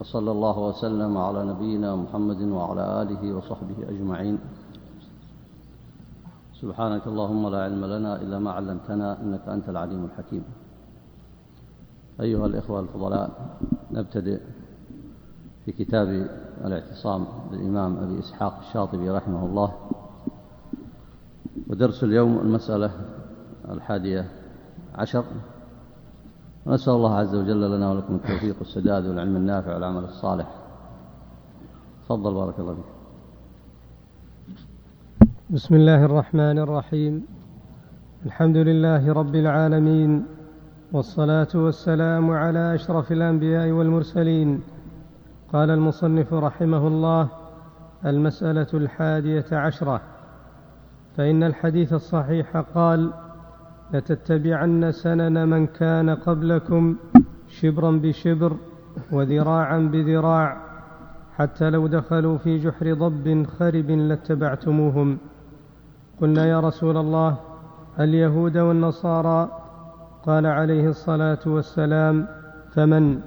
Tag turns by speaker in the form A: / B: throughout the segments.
A: وصلى الله وسلم على نبينا محمد وعلى آله وصحبه أجمعين سبحانك اللهم لا علم لنا إلا ما علمتنا إنك أنت العليم الحكيم أيها الإخوة الفضلاء نبتدئ في كتاب الاعتصام للإمام أبي إسحاق الشاطبي رحمه الله ودرس اليوم المسألة الحادية عشر ونسأل الله عز وجل لنا ولكم التوفيق والسداد والعلم النافع والعمل الصالح تفضل بارك الله فيك
B: بسم الله الرحمن الرحيم الحمد لله رب العالمين والصلاة والسلام على أشرف الأنبياء والمرسلين قال المصنف رحمه الله المسألة الحادية عشرة فإن الحديث الصحيح قال لتتبعن سنن من كان قبلكم شبرا بشبر وذراعا بذراع حتى لو دخلوا في جحر ضب خرب لاتبعتموهم قلنا يا رسول الله اليهود والنصارى قال عليه الصلاه والسلام فمن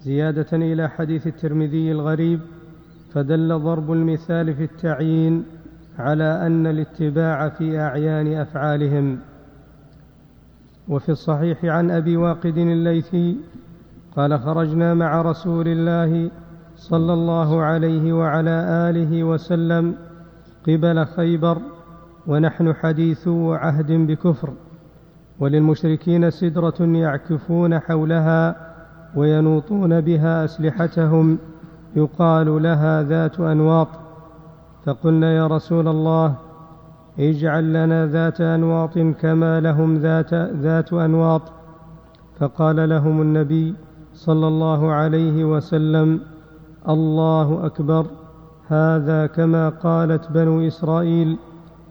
B: زياده الى حديث الترمذي الغريب فدل ضرب المثال في التعيين على ان الاتباع في اعيان افعالهم وفي الصحيح عن ابي واقد الليثي قال خرجنا مع رسول الله صلى الله عليه وعلى اله وسلم قبل خيبر ونحن حديث عهد بكفر وللمشركين سدره يعكفون حولها وينوطون بها اسلحتهم يقال لها ذات انواط فقلنا يا رسول الله اجعل لنا ذات انواط كما لهم ذات ذات انواط فقال لهم النبي صلى الله عليه وسلم الله اكبر هذا كما قالت بنو اسرائيل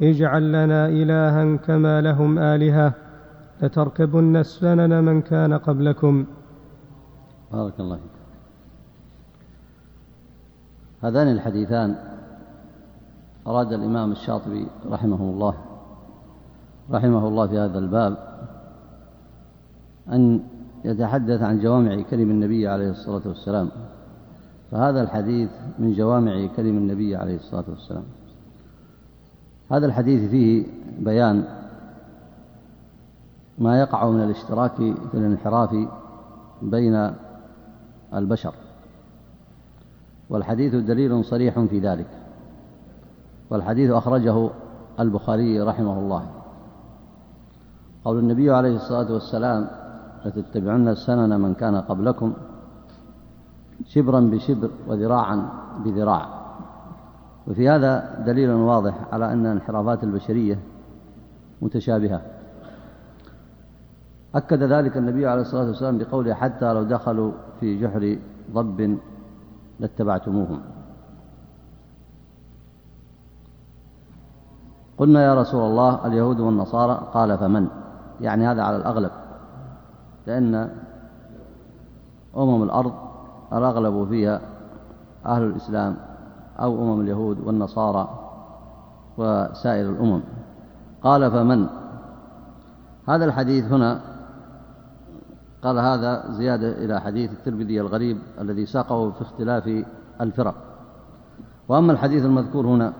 B: اجعل لنا الها كما لهم الهه لتركبن سنن من كان قبلكم
A: بارك الله فيك هذان الحديثان أراد الإمام الشاطبي رحمه الله رحمه الله في هذا الباب أن يتحدث عن جوامع كلم النبي عليه الصلاة والسلام فهذا الحديث من جوامع كلم النبي عليه الصلاة والسلام هذا الحديث فيه بيان ما يقع من الاشتراك في الانحراف بين البشر والحديث دليل صريح في ذلك والحديث أخرجه البخاري رحمه الله قول النبي عليه الصلاة والسلام لتتبعن السنن من كان قبلكم شبرا بشبر وذراعا بذراع وفي هذا دليل واضح على أن انحرافات البشرية متشابهة أكد ذلك النبي عليه الصلاة والسلام بقوله حتى لو دخلوا في جحر ضب لاتبعتموهم قلنا يا رسول الله اليهود والنصارى قال فمن يعني هذا على الأغلب لأن أمم الأرض الأغلب فيها أهل الإسلام أو أمم اليهود والنصارى وسائر الأمم قال فمن هذا الحديث هنا قال هذا زيادة إلى حديث الترمذي الغريب الذي ساقه في اختلاف الفرق وأما الحديث المذكور هنا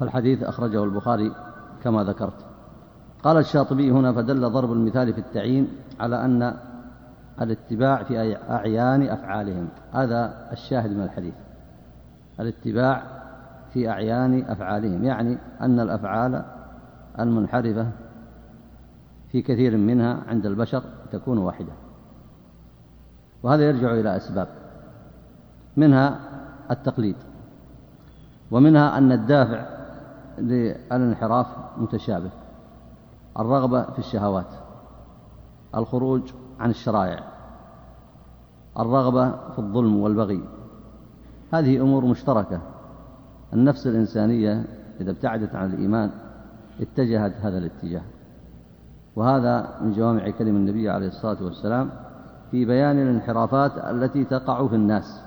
A: فالحديث أخرجه البخاري كما ذكرت قال الشاطبي هنا فدل ضرب المثال في التعيين على أن الاتباع في أعيان أفعالهم هذا الشاهد من الحديث الاتباع في أعيان أفعالهم يعني أن الأفعال المنحرفة في كثير منها عند البشر تكون واحدة وهذا يرجع إلى أسباب منها التقليد ومنها أن الدافع للانحراف متشابه الرغبة في الشهوات الخروج عن الشرائع الرغبة في الظلم والبغي هذه أمور مشتركة النفس الإنسانية إذا ابتعدت عن الإيمان اتجهت هذا الاتجاه وهذا من جوامع كلم النبي عليه الصلاة والسلام في بيان الانحرافات التي تقع في الناس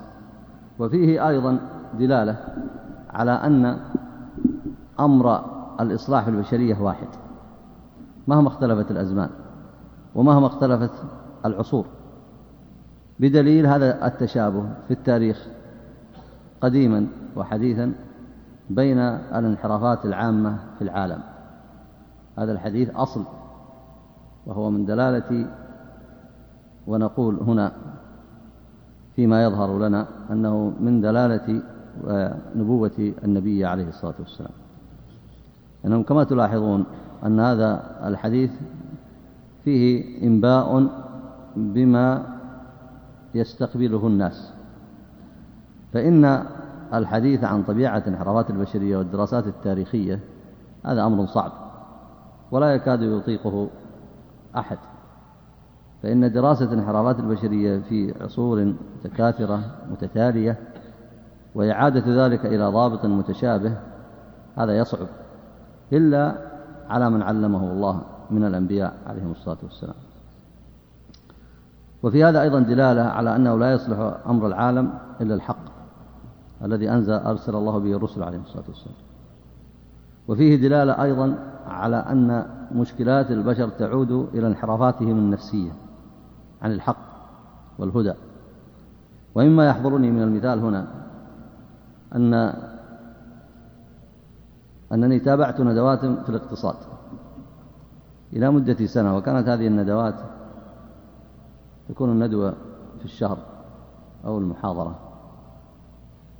A: وفيه أيضا دلالة على أن أمر الإصلاح البشرية واحد مهما اختلفت الأزمان ومهما اختلفت العصور بدليل هذا التشابه في التاريخ قديما وحديثا بين الانحرافات العامة في العالم هذا الحديث أصل وهو من دلالة ونقول هنا فيما يظهر لنا أنه من دلالة آه، نبوة النبي عليه الصلاة والسلام إنهم كما تلاحظون أن هذا الحديث فيه إنباء بما يستقبله الناس فإن الحديث عن طبيعة انحرافات البشرية والدراسات التاريخية هذا أمر صعب ولا يكاد يطيقه أحد فإن دراسة انحرافات البشرية في عصور متكاثرة متتالية وإعادة ذلك إلى ضابط متشابه هذا يصعب إلا على من علمه الله من الأنبياء عليهم الصلاة والسلام وفي هذا أيضا دلالة على أنه لا يصلح أمر العالم إلا الحق الذي أنزل أرسل الله به الرسل عليهم الصلاة والسلام وفيه دلالة أيضا على أن مشكلات البشر تعود إلى انحرافاتهم النفسية عن الحق والهدى ومما يحضرني من المثال هنا أن أنني تابعت ندوات في الاقتصاد إلى مدة سنة وكانت هذه الندوات تكون الندوة في الشهر أو المحاضرة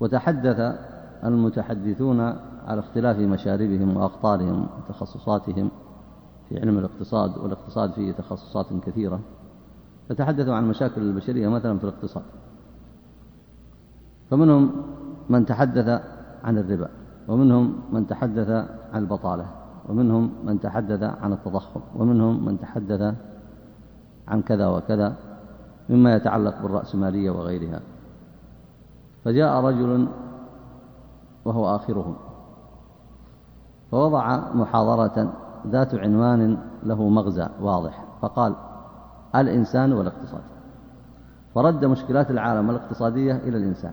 A: وتحدث المتحدثون على اختلاف مشاربهم وأقطارهم وتخصصاتهم في علم الاقتصاد والاقتصاد فيه تخصصات كثيرة فتحدثوا عن مشاكل البشرية مثلا في الاقتصاد فمنهم من تحدث عن الربا ومنهم من تحدث عن البطالة ومنهم من تحدث عن التضخم ومنهم من تحدث عن كذا وكذا مما يتعلق بالرأسمالية وغيرها فجاء رجل وهو آخرهم فوضع محاضرة ذات عنوان له مغزى واضح فقال الإنسان والاقتصاد فرد مشكلات العالم الاقتصادية إلى الإنسان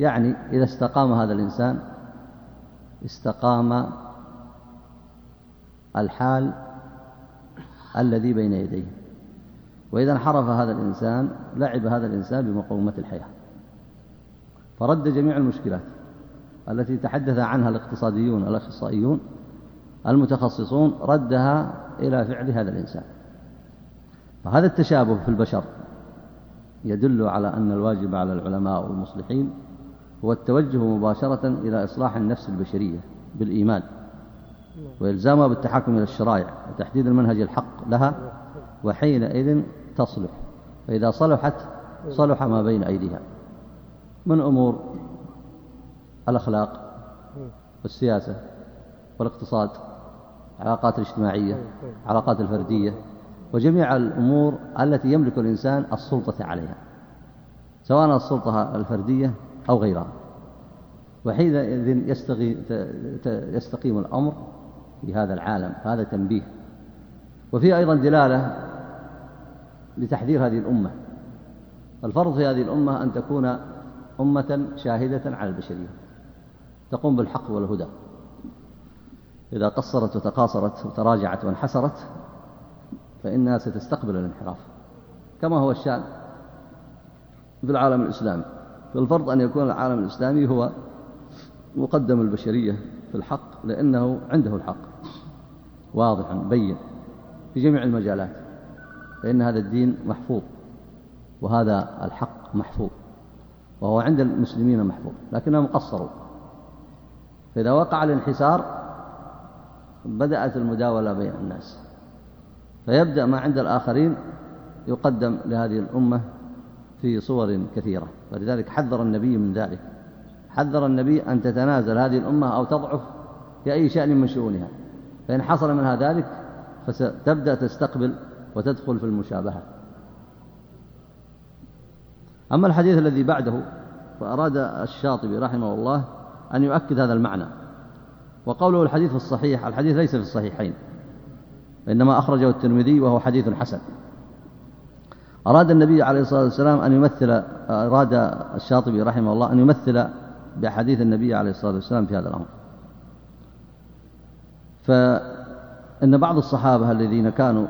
A: يعني إذا استقام هذا الإنسان استقام الحال الذي بين يديه وإذا انحرف هذا الإنسان لعب هذا الإنسان بمقومة الحياة فرد جميع المشكلات التي تحدث عنها الاقتصاديون الأخصائيون المتخصصون ردها إلى فعل هذا الإنسان فهذا التشابه في البشر يدل على أن الواجب على العلماء والمصلحين هو التوجه مباشرة إلى إصلاح النفس البشرية بالإيمان وإلزامها بالتحكم إلى الشرائع وتحديد المنهج الحق لها وحينئذ تصلح فإذا صلحت صلح ما بين أيديها من أمور الأخلاق والسياسة والاقتصاد العلاقات الاجتماعية العلاقات الفردية وجميع الأمور التي يملك الإنسان السلطة عليها سواء السلطة الفردية أو غيرها وحينئذ يستقيم الأمر في هذا العالم هذا تنبيه وفيه أيضا دلالة لتحذير هذه الأمة الفرض في هذه الأمة أن تكون أمة شاهدة على البشرية تقوم بالحق والهدى إذا قصرت وتقاصرت وتراجعت وانحسرت فإنها ستستقبل الانحراف كما هو الشأن في العالم الإسلامي فالفرض أن يكون العالم الإسلامي هو مقدم البشرية في الحق لأنه عنده الحق واضحا بين في جميع المجالات فإن هذا الدين محفوظ وهذا الحق محفوظ وهو عند المسلمين محفوظ لكنهم قصروا فإذا وقع الانحسار بدأت المداولة بين الناس فيبدأ ما عند الآخرين يقدم لهذه الأمة في صور كثيرة ولذلك حذر النبي من ذلك حذر النبي أن تتنازل هذه الأمة أو تضعف في أي شأن من شؤونها فإن حصل منها ذلك فستبدأ تستقبل وتدخل في المشابهة أما الحديث الذي بعده فأراد الشاطبي رحمه الله أن يؤكد هذا المعنى وقوله الحديث الصحيح الحديث ليس في الصحيحين وإنما أخرجه الترمذي وهو حديث حسن أراد النبي عليه الصلاة والسلام أن يمثل أراد الشاطبي رحمه الله أن يمثل بحديث النبي عليه الصلاة والسلام في هذا الأمر فإن بعض الصحابة الذين كانوا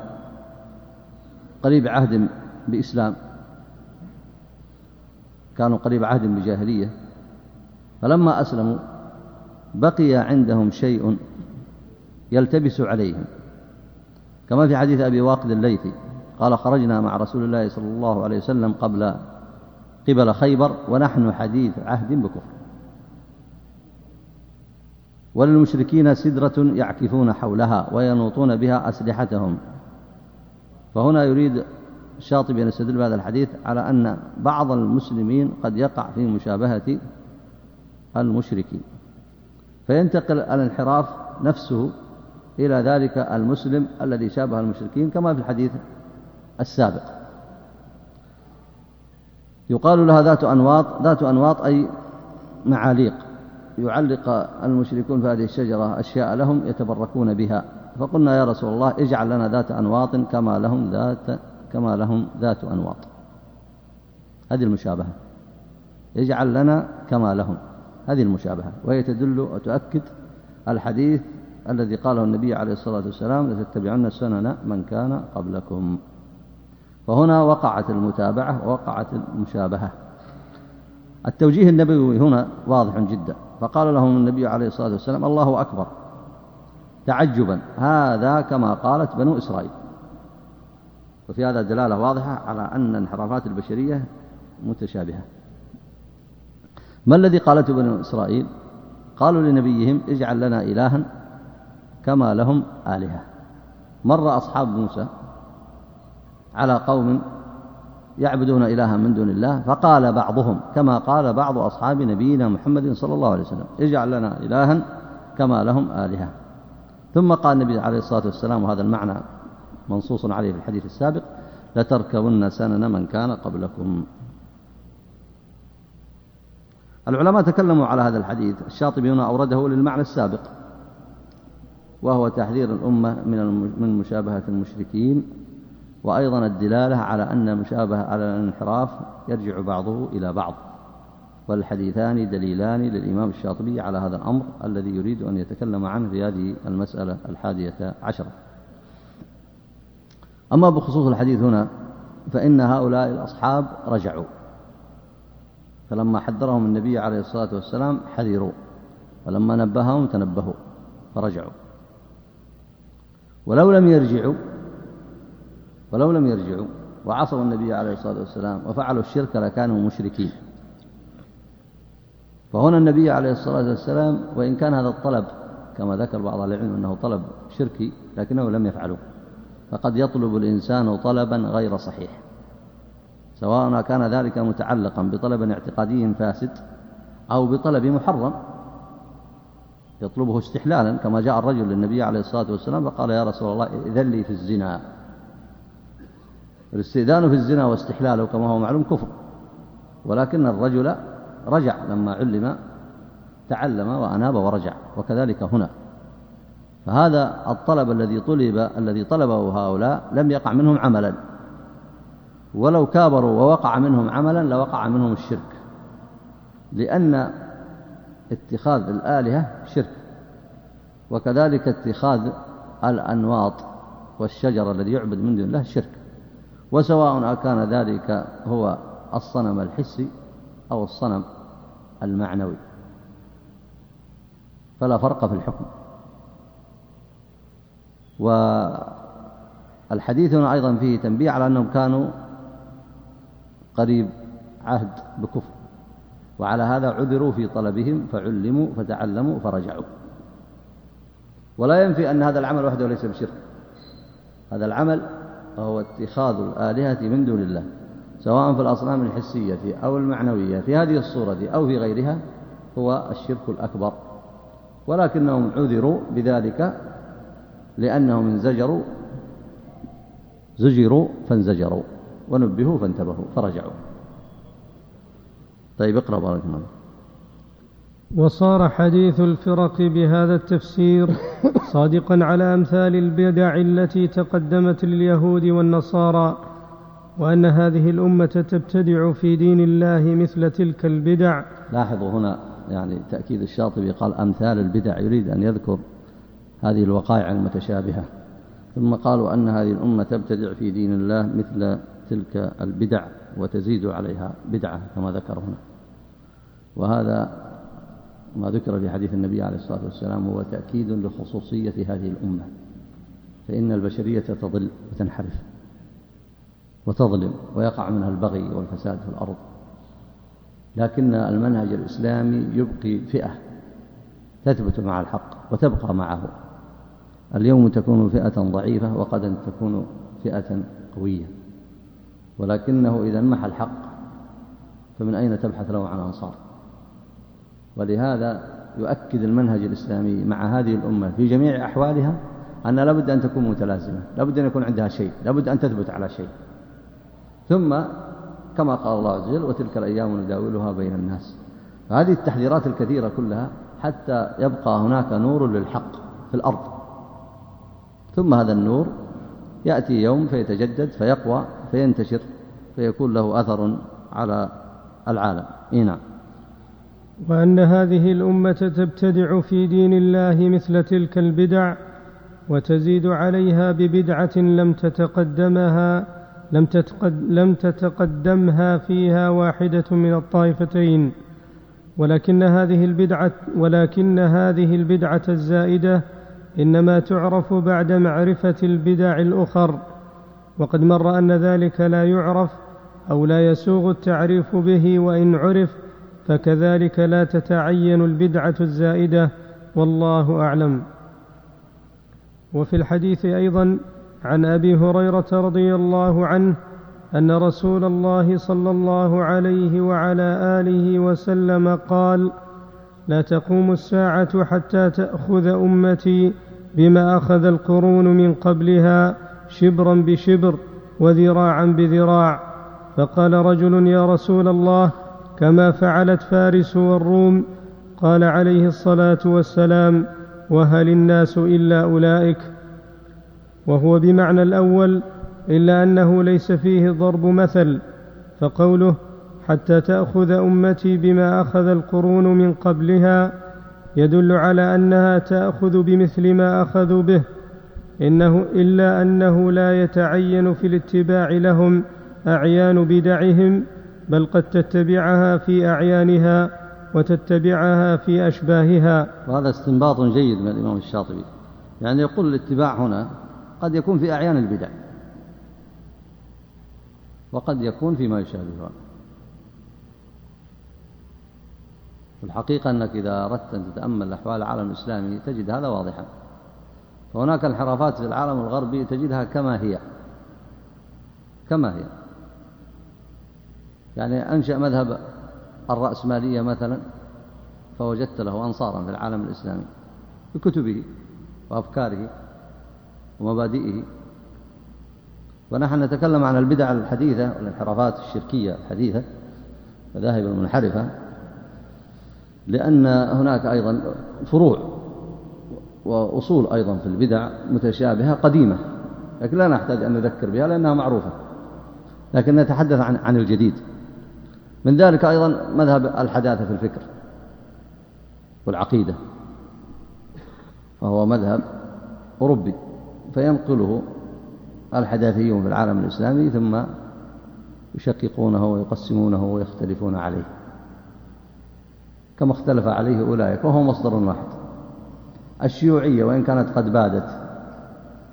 A: قريب عهد بإسلام كانوا قريب عهد بجاهلية فلما أسلموا بقي عندهم شيء يلتبس عليهم كما في حديث أبي واقد الليثي قال خرجنا مع رسول الله صلى الله عليه وسلم قبل قبل خيبر ونحن حديث عهد بكفر وللمشركين سدرة يعكفون حولها وينوطون بها أسلحتهم فهنا يريد الشاطبي أن يستدل بهذا الحديث على أن بعض المسلمين قد يقع في مشابهة المشركين فينتقل الانحراف نفسه إلى ذلك المسلم الذي شابه المشركين كما في الحديث السابق يقال لها ذات أنواط ذات أنواط أي معاليق يعلق المشركون في هذه الشجرة أشياء لهم يتبركون بها فقلنا يا رسول الله اجعل لنا ذات أنواط كما لهم ذات كما لهم ذات أنواط هذه المشابهة اجعل لنا كما لهم هذه المشابهة وهي تدل وتؤكد الحديث الذي قاله النبي عليه الصلاة والسلام لتتبعن السنن من كان قبلكم فهنا وقعت المتابعة ووقعت المشابهة التوجيه النبوي هنا واضح جدا فقال لهم النبي عليه الصلاة والسلام الله أكبر تعجبا هذا كما قالت بنو إسرائيل وفي هذا دلالة واضحة على أن انحرافات البشرية متشابهة ما الذي قالته بنو إسرائيل قالوا لنبيهم اجعل لنا إلها كما لهم آلهة مر أصحاب موسى على قوم يعبدون إلها من دون الله فقال بعضهم كما قال بعض أصحاب نبينا محمد صلى الله عليه وسلم اجعل لنا إلها كما لهم آلهة ثم قال النبي عليه الصلاة والسلام وهذا المعنى منصوص عليه في الحديث السابق لتركبن سنن من كان قبلكم العلماء تكلموا على هذا الحديث الشاطبي هنا أورده للمعنى السابق وهو تحذير الأمة من مشابهة المشركين وأيضا الدلالة على أن مشابه على الانحراف يرجع بعضه إلى بعض والحديثان دليلان للإمام الشاطبي على هذا الأمر الذي يريد أن يتكلم عنه في هذه المسألة الحادية عشرة أما بخصوص الحديث هنا فإن هؤلاء الأصحاب رجعوا فلما حذرهم النبي عليه الصلاة والسلام حذروا ولما نبههم تنبهوا فرجعوا ولو لم يرجعوا ولو لم يرجعوا وعصوا النبي عليه الصلاة والسلام وفعلوا الشرك لكانوا مشركين فهنا النبي عليه الصلاة والسلام وإن كان هذا الطلب كما ذكر بعض العلم أنه طلب شركي لكنه لم يفعله فقد يطلب الإنسان طلبا غير صحيح سواء كان ذلك متعلقا بطلب اعتقادي فاسد أو بطلب محرم يطلبه استحلالا كما جاء الرجل للنبي عليه الصلاة والسلام فقال يا رسول الله إذن لي في الزنا الاستئذان في الزنا واستحلاله كما هو معلوم كفر ولكن الرجل رجع لما علم تعلم وأناب ورجع وكذلك هنا فهذا الطلب الذي طلب الذي طلبه هؤلاء لم يقع منهم عملا ولو كابروا ووقع منهم عملا لوقع منهم الشرك لأن اتخاذ الآلهة شرك وكذلك اتخاذ الأنواط والشجر الذي يعبد من دون الله شرك وسواء أكان ذلك هو الصنم الحسي أو الصنم المعنوي فلا فرق في الحكم والحديث هنا أيضا فيه تنبيه على أنهم كانوا قريب عهد بكفر وعلى هذا عذروا في طلبهم فعلموا فتعلموا فرجعوا ولا ينفي أن هذا العمل وحده ليس بشرك هذا العمل وهو اتخاذ الآلهة من دون الله سواء في الأصنام الحسية أو المعنوية في هذه الصورة أو في غيرها هو الشرك الأكبر ولكنهم عذروا بذلك لأنهم انزجروا زجروا فانزجروا ونبهوا فانتبهوا فرجعوا طيب اقرأ بارك الله
B: وصار حديث الفرق بهذا التفسير صادقا على امثال البدع التي تقدمت لليهود والنصارى وان هذه الامه تبتدع في دين الله مثل تلك البدع لاحظوا هنا يعني
A: تاكيد الشاطبي قال امثال البدع يريد ان يذكر هذه الوقائع المتشابهه ثم قالوا ان هذه الامه تبتدع في دين الله مثل تلك البدع وتزيد عليها بدعه كما ذكر هنا وهذا ما ذكر في حديث النبي عليه الصلاة والسلام هو تأكيد لخصوصية هذه الأمة فإن البشرية تضل وتنحرف وتظلم ويقع منها البغي والفساد في الأرض لكن المنهج الإسلامي يبقي فئة تثبت مع الحق وتبقى معه اليوم تكون فئة ضعيفة وقد تكون فئة قوية ولكنه إذا انمح الحق فمن أين تبحث له عن أنصار ولهذا يؤكد المنهج الإسلامي مع هذه الأمة في جميع أحوالها أن لابد أن تكون متلازمة لابد أن يكون عندها شيء لابد أن تثبت على شيء ثم كما قال الله عز وجل وتلك الأيام نداولها بين الناس فهذه التحذيرات الكثيرة كلها حتى يبقى هناك نور للحق في الأرض ثم هذا النور يأتي يوم فيتجدد فيقوى فينتشر فيكون له
B: أثر على العالم إيه نعم وأن هذه الأمة تبتدع في دين الله مثل تلك البدع وتزيد عليها ببدعة لم تتقدمها لم, تتقد لم تتقدمها فيها واحدة من الطائفتين ولكن هذه البدعة ولكن هذه البدعة الزائدة إنما تعرف بعد معرفة البدع الأخر وقد مر أن ذلك لا يعرف أو لا يسوغ التعريف به وإن عرف فكذلك لا تتعين البدعه الزائده والله اعلم وفي الحديث ايضا عن ابي هريره رضي الله عنه ان رسول الله صلى الله عليه وعلى اله وسلم قال لا تقوم الساعه حتى تاخذ امتي بما اخذ القرون من قبلها شبرا بشبر وذراعا بذراع فقال رجل يا رسول الله كما فعلت فارس والروم قال عليه الصلاه والسلام وهل الناس الا اولئك وهو بمعنى الاول الا انه ليس فيه ضرب مثل فقوله حتى تاخذ امتي بما اخذ القرون من قبلها يدل على انها تاخذ بمثل ما اخذوا به إنه إلا أنه لا يتعين في الاتباع لهم أعيان بدعهم بل قد تتبعها في أعيانها وتتبعها في أشباهها وهذا استنباط جيد من الإمام الشاطبي يعني يقول الاتباع هنا
A: قد يكون في أعيان البدع وقد يكون فيما يشابهها الحقيقة أنك إذا أردت أن تتأمل أحوال العالم الإسلامي تجد هذا واضحا فهناك انحرافات في العالم الغربي تجدها كما هي كما هي يعني أنشأ مذهب الرأسمالية مثلا فوجدت له أنصارا في العالم الإسلامي بكتبه وأفكاره ومبادئه ونحن نتكلم عن البدع الحديثة والانحرافات الشركية الحديثة مذاهب المنحرفة لأن هناك أيضا فروع وأصول أيضا في البدع متشابهة قديمة لكن لا نحتاج أن نذكر بها لأنها معروفة لكن نتحدث عن عن الجديد من ذلك أيضا مذهب الحداثة في الفكر والعقيدة وهو مذهب أوروبي فينقله الحداثيون في العالم الإسلامي ثم يشققونه ويقسمونه ويختلفون عليه كما اختلف عليه أولئك وهو مصدر واحد الشيوعية وإن كانت قد بادت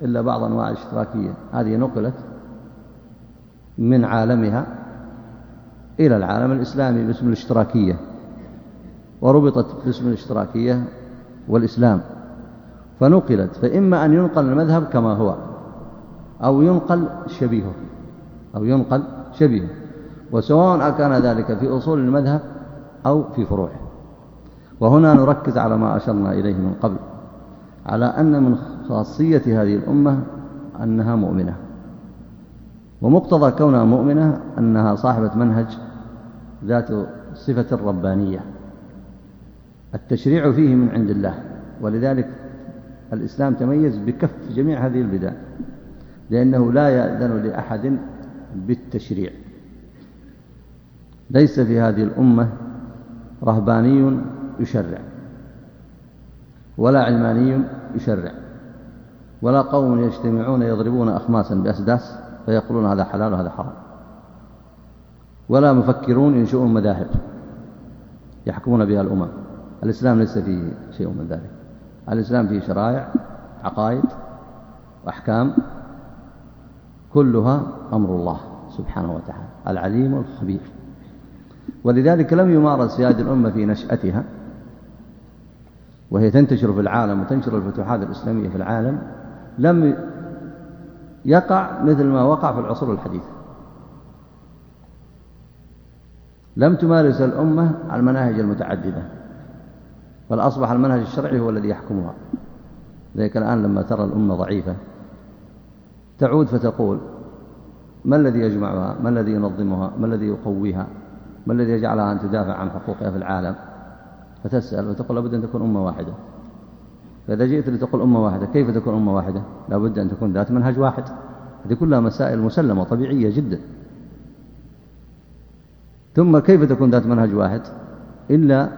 A: إلا بعض أنواع الاشتراكية هذه نقلت من عالمها إلى العالم الإسلامي باسم الاشتراكية وربطت باسم الاشتراكية والإسلام فنقلت فإما أن ينقل المذهب كما هو أو ينقل شبيهه أو ينقل شبيهه وسواء أكان ذلك في أصول المذهب أو في فروعه وهنا نركز على ما أشرنا إليه من قبل على أن من خاصية هذه الأمة أنها مؤمنة ومقتضى كونها مؤمنة أنها صاحبة منهج ذات صفة ربانية التشريع فيه من عند الله ولذلك الإسلام تميز بكف جميع هذه البدع لأنه لا يأذن لأحد بالتشريع ليس في هذه الأمة رهباني يشرع ولا علماني يشرع ولا قوم يجتمعون يضربون أخماسا بأسداس فيقولون هذا حلال وهذا حرام ولا مفكرون ينشؤون مذاهب يحكمون بها الأمم الإسلام ليس فيه شيء من ذلك الإسلام فيه شرائع عقائد وأحكام كلها أمر الله سبحانه وتعالى العليم الخبير ولذلك لم يمارس في هذه الأمة في نشأتها وهي تنتشر في العالم وتنشر الفتوحات الإسلامية في العالم لم يقع مثل ما وقع في العصور الحديثة لم تمارس الأمة على المناهج المتعددة بل أصبح المنهج الشرعي هو الذي يحكمها ذلك الآن لما ترى الأمة ضعيفة تعود فتقول ما الذي يجمعها ما الذي ينظمها ما الذي يقويها ما الذي يجعلها أن تدافع عن حقوقها في العالم فتسأل وتقول لابد أن تكون أمة واحدة فإذا جئت لتقول أمة واحدة كيف تكون أمة واحدة لابد أن تكون ذات منهج واحد هذه كلها مسائل مسلمة طبيعية جدا ثم كيف تكون ذات منهج واحد إلا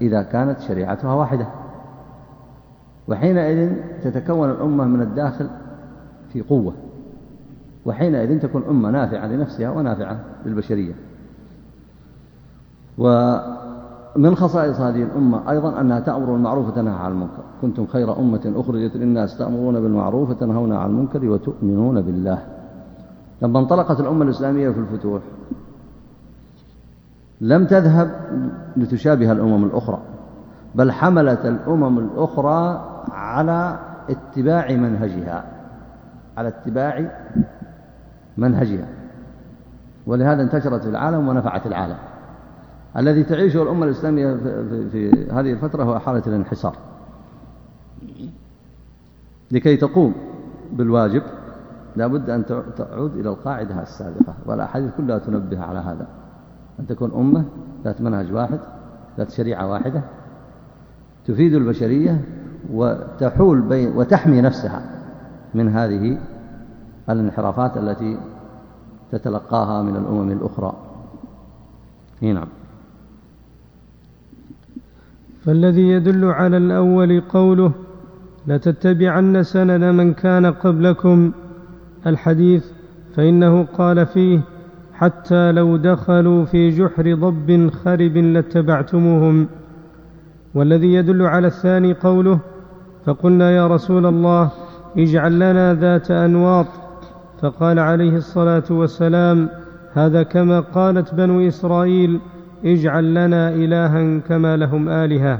A: إذا كانت شريعتها واحدة وحينئذ تتكون الأمة من الداخل في قوة وحينئذ تكون أمة نافعة لنفسها ونافعة للبشرية وعلى من خصائص هذه الأمة أيضا أنها تأمر بالمعروف وتنهى عن المنكر كنتم خير أمة أخرجت للناس تأمرون بالمعروف وتنهون عن المنكر وتؤمنون بالله لما انطلقت الأمة الإسلامية في الفتوح لم تذهب لتشابه الأمم الأخرى بل حملت الأمم الأخرى على اتباع منهجها على اتباع منهجها ولهذا انتشرت في العالم ونفعت العالم الذي تعيشه الأمة الإسلامية في هذه الفترة هو حالة الانحسار لكي تقوم بالواجب لابد أن تعود إلى القاعدة السابقة والأحاديث كلها تنبه على هذا أن تكون أمة ذات منهج واحد ذات شريعة واحدة تفيد البشرية وتحول بين وتحمي نفسها من هذه الانحرافات التي تتلقاها من الأمم الأخرى نعم
B: فالذي يدل على الأول قوله لتتبعن سنن من كان قبلكم الحديث فإنه قال فيه حتى لو دخلوا في جحر ضب خرب لاتبعتموهم والذي يدل على الثاني قوله فقلنا يا رسول الله اجعل لنا ذات انواط فقال عليه الصلاه والسلام هذا كما قالت بنو اسرائيل اجعل لنا إلها كما لهم آلهة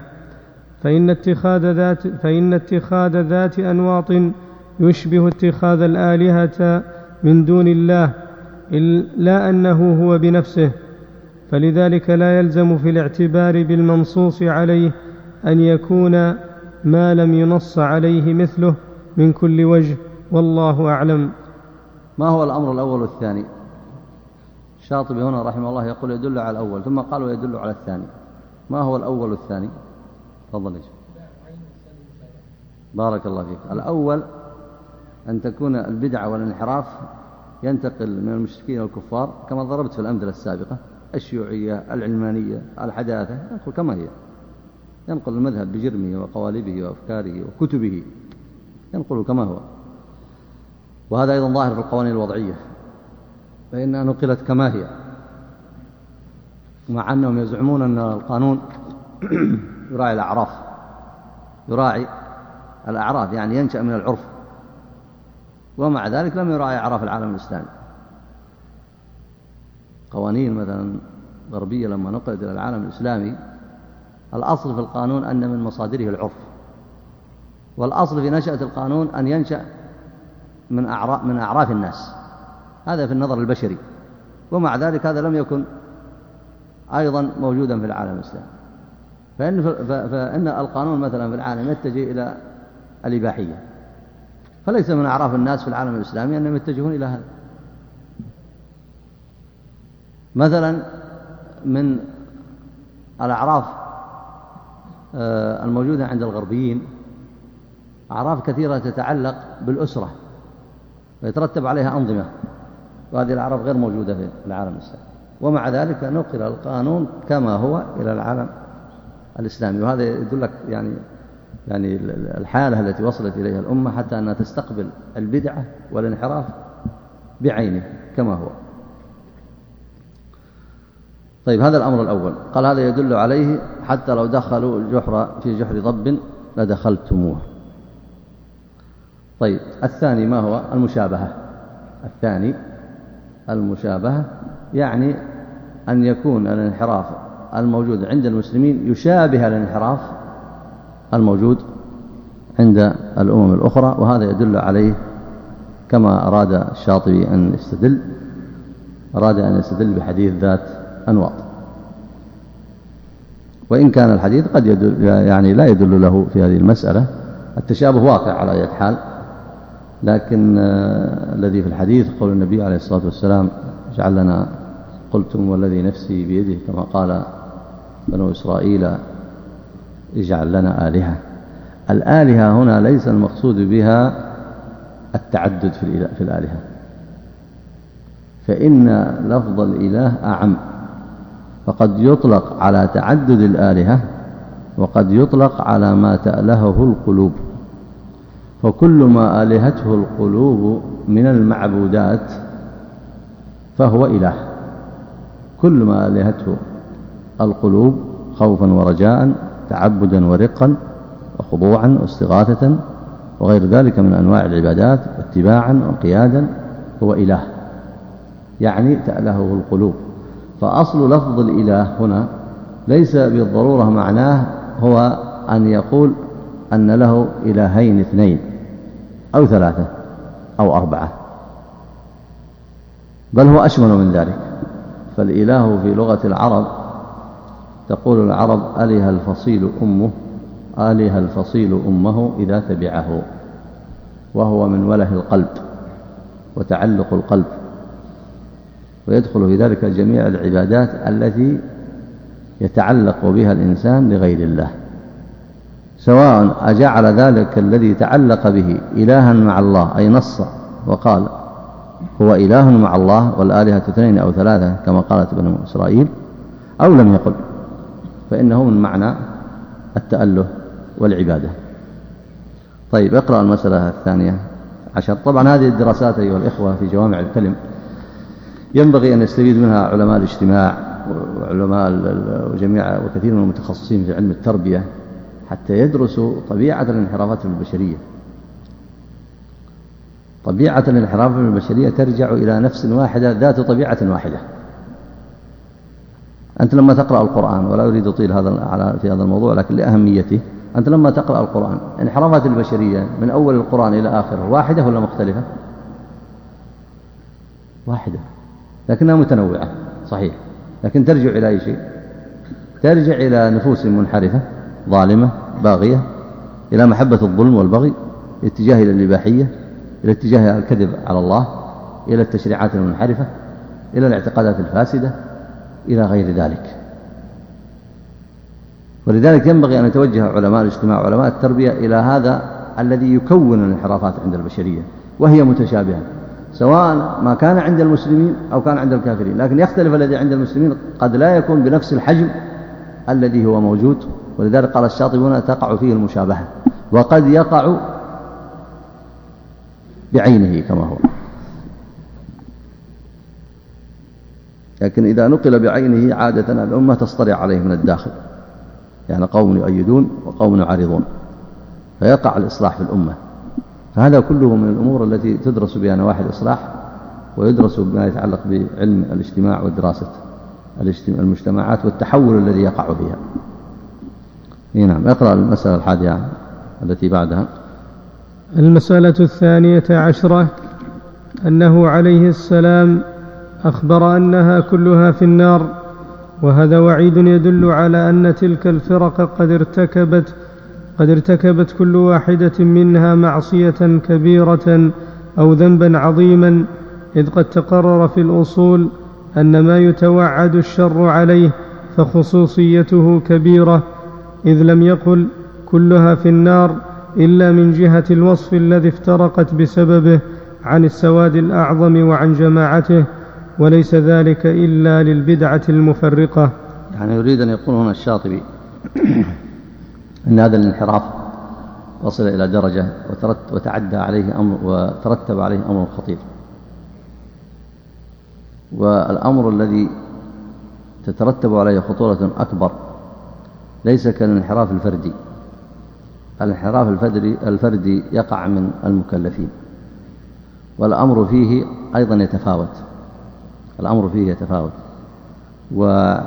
B: فإن اتخاذ ذات فإن اتخاذ ذات أنواط يشبه اتخاذ الآلهة من دون الله لا أنه هو بنفسه فلذلك لا يلزم في الاعتبار بالمنصوص عليه أن يكون ما لم ينص عليه مثله من كل وجه والله أعلم ما هو الأمر الأول والثاني الشاطبي
A: هنا رحمه الله يقول يدل على الأول ثم قال ويدل على الثاني ما هو الأول والثاني تفضل يا بارك الله فيك الأول أن تكون البدعة والانحراف ينتقل من المشركين والكفار كما ضربت في الأمثلة السابقة الشيوعية العلمانية الحداثة ينقل كما هي ينقل المذهب بجرمه وقوالبه وأفكاره وكتبه ينقل كما هو وهذا أيضا ظاهر في القوانين الوضعية فإنها نقلت كما هي مع أنهم يزعمون أن القانون يراعي الأعراف يراعي الأعراف يعني ينشأ من العرف ومع ذلك لم يراعي أعراف العالم الإسلامي قوانين مثلا غربية لما نقلت إلى العالم الإسلامي الأصل في القانون أن من مصادره العرف والأصل في نشأة القانون أن ينشأ من أعراف, من أعراف الناس هذا في النظر البشري ومع ذلك هذا لم يكن أيضا موجودا في العالم الإسلامي فإن, فإن القانون مثلا في العالم يتجه إلى الإباحية فليس من أعراف الناس في العالم الإسلامي أنهم يتجهون إلى هذا مثلا من الأعراف آه، الموجودة عند الغربيين أعراف كثيرة تتعلق بالأسرة ويترتب عليها أنظمة وهذه الأعراف غير موجودة في العالم الإسلامي ومع ذلك نقل القانون كما هو إلى العالم الإسلامي وهذا يدلك يعني يعني الحالة التي وصلت إليها الأمة حتى أنها تستقبل البدعة والانحراف بعينه كما هو طيب هذا الأمر الأول قال هذا يدل عليه حتى لو دخلوا الجحر في جحر ضب لدخلتموه طيب الثاني ما هو المشابهة الثاني المشابهة يعني أن يكون الانحراف الموجود عند المسلمين يشابه الانحراف الموجود عند الأمم الأخرى وهذا يدل عليه كما أراد الشاطبي أن يستدل أراد أن يستدل بحديث ذات أنواط وإن كان الحديث قد يدل يعني لا يدل له في هذه المسألة التشابه واقع على أي حال لكن آه، الذي في الحديث قول النبي عليه الصلاة والسلام جعلنا قلتم والذي نفسي بيده كما قال بنو إسرائيل اجعل لنا آلهة الآلهة هنا ليس المقصود بها التعدد في في الآلهة فإن لفظ الإله أعم فقد يطلق على تعدد الآلهة وقد يطلق على ما تألهه القلوب وكل ما آلهته القلوب من المعبودات فهو إله كل ما آلهته القلوب خوفا ورجاء تعبدا ورقا وخضوعا واستغاثة وغير ذلك من أنواع العبادات اتباعا وقيادا هو إله يعني تألهه القلوب فأصل لفظ الإله هنا ليس بالضرورة معناه هو أن يقول أن له إلهين اثنين أو ثلاثة أو أربعة بل هو أشمل من ذلك فالإله في لغة العرب تقول العرب أله الفصيل أمه آله الفصيل أمه إذا تبعه وهو من وله القلب وتعلق القلب ويدخل في ذلك جميع العبادات التي يتعلق بها الإنسان لغير الله سواء أجعل ذلك الذي تعلق به إلها مع الله أي نص وقال هو إله مع الله والآلهة اثنين أو ثلاثة كما قالت بنو إسرائيل أو لم يقل فإنه من معنى التأله والعبادة طيب اقرأ المسألة الثانية عشر طبعا هذه الدراسات أيها الإخوة في جوامع الكلم ينبغي أن يستفيد منها علماء الاجتماع وعلماء وجميع وكثير من المتخصصين في علم التربية حتى يدرسوا طبيعة الانحرافات البشرية طبيعة الانحراف البشرية ترجع إلى نفس واحدة ذات طبيعة واحدة أنت لما تقرأ القرآن ولا أريد أطيل هذا على في هذا الموضوع لكن لأهميته أنت لما تقرأ القرآن انحرافات البشرية من أول القرآن إلى آخره واحدة ولا مختلفة واحدة لكنها متنوعة صحيح لكن ترجع إلى أي شيء ترجع إلى نفوس منحرفة ظالمة باغية إلى محبة الظلم والبغي الاتجاه إلى الإباحية إلى اتجاه إلى الكذب على الله إلى التشريعات المنحرفة إلى الاعتقادات الفاسدة إلى غير ذلك ولذلك ينبغي أن يتوجه علماء الاجتماع علماء التربية إلى هذا الذي يكون الانحرافات عند البشرية وهي متشابهة سواء ما كان عند المسلمين أو كان عند الكافرين لكن يختلف الذي عند المسلمين قد لا يكون بنفس الحجم الذي هو موجود ولذلك قال الشاطبي هنا تقع فيه المشابهة وقد يقع بعينه كما هو لكن إذا نقل بعينه عادة الأمة تصطرع عليه من الداخل يعني قوم يؤيدون وقوم يعارضون فيقع الإصلاح في الأمة فهذا كله من الأمور التي تدرس بها نواحي الإصلاح ويدرس بما يتعلق بعلم الاجتماع ودراسة المجتمعات والتحول الذي يقع فيها نعم اقرأ المسألة الحادية التي بعدها
B: المسألة الثانية عشرة أنه عليه السلام أخبر أنها كلها في النار وهذا وعيد يدل على أن تلك الفرق قد ارتكبت قد ارتكبت كل واحدة منها معصية كبيرة أو ذنبا عظيما إذ قد تقرر في الأصول أن ما يتوعد الشر عليه فخصوصيته كبيرة إذ لم يقل كلها في النار إلا من جهة الوصف الذي افترقت بسببه عن السواد الأعظم وعن جماعته وليس ذلك إلا للبدعة المفرقة
A: يعني يريد أن يقول هنا الشاطبي
B: أن هذا الانحراف
A: وصل إلى درجة وتعدى عليه أمر وترتب عليه أمر خطير والأمر الذي تترتب عليه خطورة أكبر ليس كالانحراف الفردي الانحراف الفردي, الفردي يقع من المكلفين والأمر فيه أيضا يتفاوت الأمر فيه يتفاوت وعلاج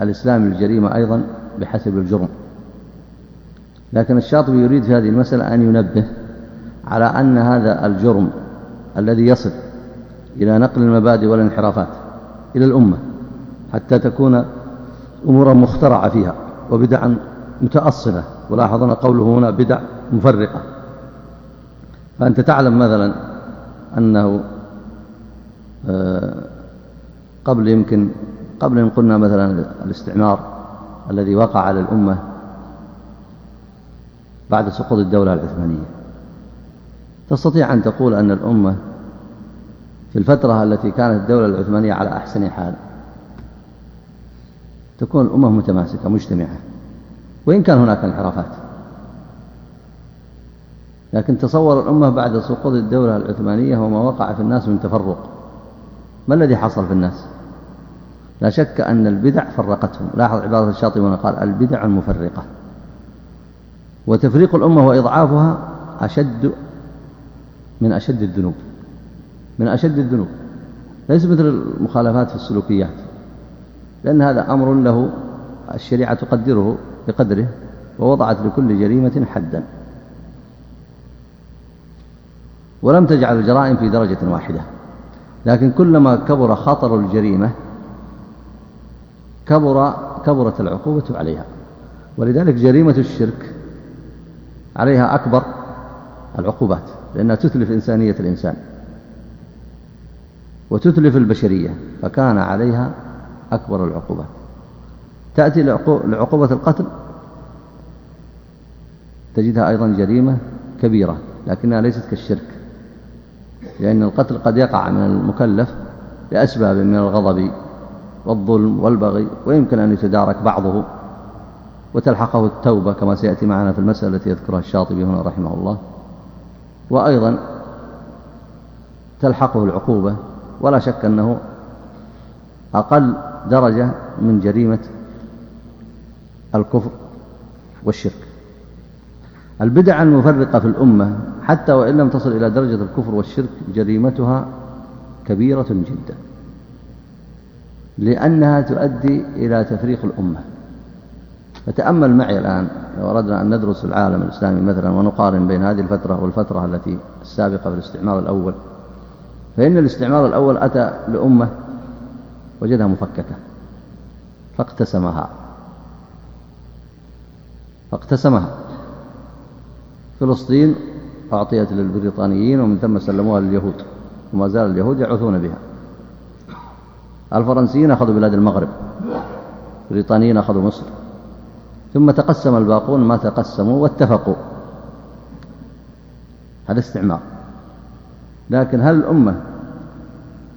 A: الإسلام الجريمة أيضا بحسب الجرم لكن الشاطبي يريد في هذه المسألة أن ينبه على أن هذا الجرم الذي يصل إلى نقل المبادئ والانحرافات إلى الأمة حتى تكون أمورا مخترعة فيها وبدعا متأصلة ولاحظنا قوله هنا بدع مفرقة فأنت تعلم مثلا أنه آه، قبل يمكن قبل إن قلنا مثلا الاستعمار الذي وقع على الأمة بعد سقوط الدولة العثمانية تستطيع أن تقول أن الأمة في الفترة التي كانت الدولة العثمانية على أحسن حال تكون أمة متماسكة مجتمعة وإن كان هناك انحرافات لكن تصور الأمة بعد سقوط الدولة العثمانية وما وقع في الناس من تفرق ما الذي حصل في الناس لا شك أن البدع فرقتهم لاحظ عبارة الشاطبي هنا قال البدع المفرقة وتفريق الأمة وإضعافها أشد من أشد الذنوب من أشد الذنوب ليس مثل المخالفات في السلوكيات لأن هذا أمر له الشريعة تقدره بقدره ووضعت لكل جريمة حدا ولم تجعل الجرائم في درجة واحدة لكن كلما كبر خطر الجريمة كبر كبرت العقوبة عليها ولذلك جريمة الشرك عليها أكبر العقوبات لأنها تتلف إنسانية الإنسان وتتلف البشرية فكان عليها أكبر العقوبة تأتي لعقوبة القتل تجدها أيضا جريمة كبيرة لكنها ليست كالشرك لأن القتل قد يقع من المكلف لأسباب من الغضب والظلم والبغي ويمكن أن يتدارك بعضه وتلحقه التوبة كما سيأتي معنا في المسألة التي يذكرها الشاطبي هنا رحمه الله وأيضا تلحقه العقوبة ولا شك أنه أقل درجة من جريمة الكفر والشرك البدع المفرقة في الأمة حتى وإن لم تصل إلى درجة الكفر والشرك جريمتها كبيرة جدا لأنها تؤدي إلى تفريق الأمة فتأمل معي الآن لو أردنا أن ندرس العالم الإسلامي مثلا ونقارن بين هذه الفترة والفترة التي السابقة في الاستعمار الأول فإن الاستعمار الأول أتى لأمة وجدها مفككة فاقتسمها فاقتسمها فلسطين أعطيت للبريطانيين ومن ثم سلموها لليهود وما زال اليهود يعثون بها الفرنسيين أخذوا بلاد المغرب البريطانيين أخذوا مصر ثم تقسم الباقون ما تقسموا واتفقوا هذا استعمار لكن هل الأمة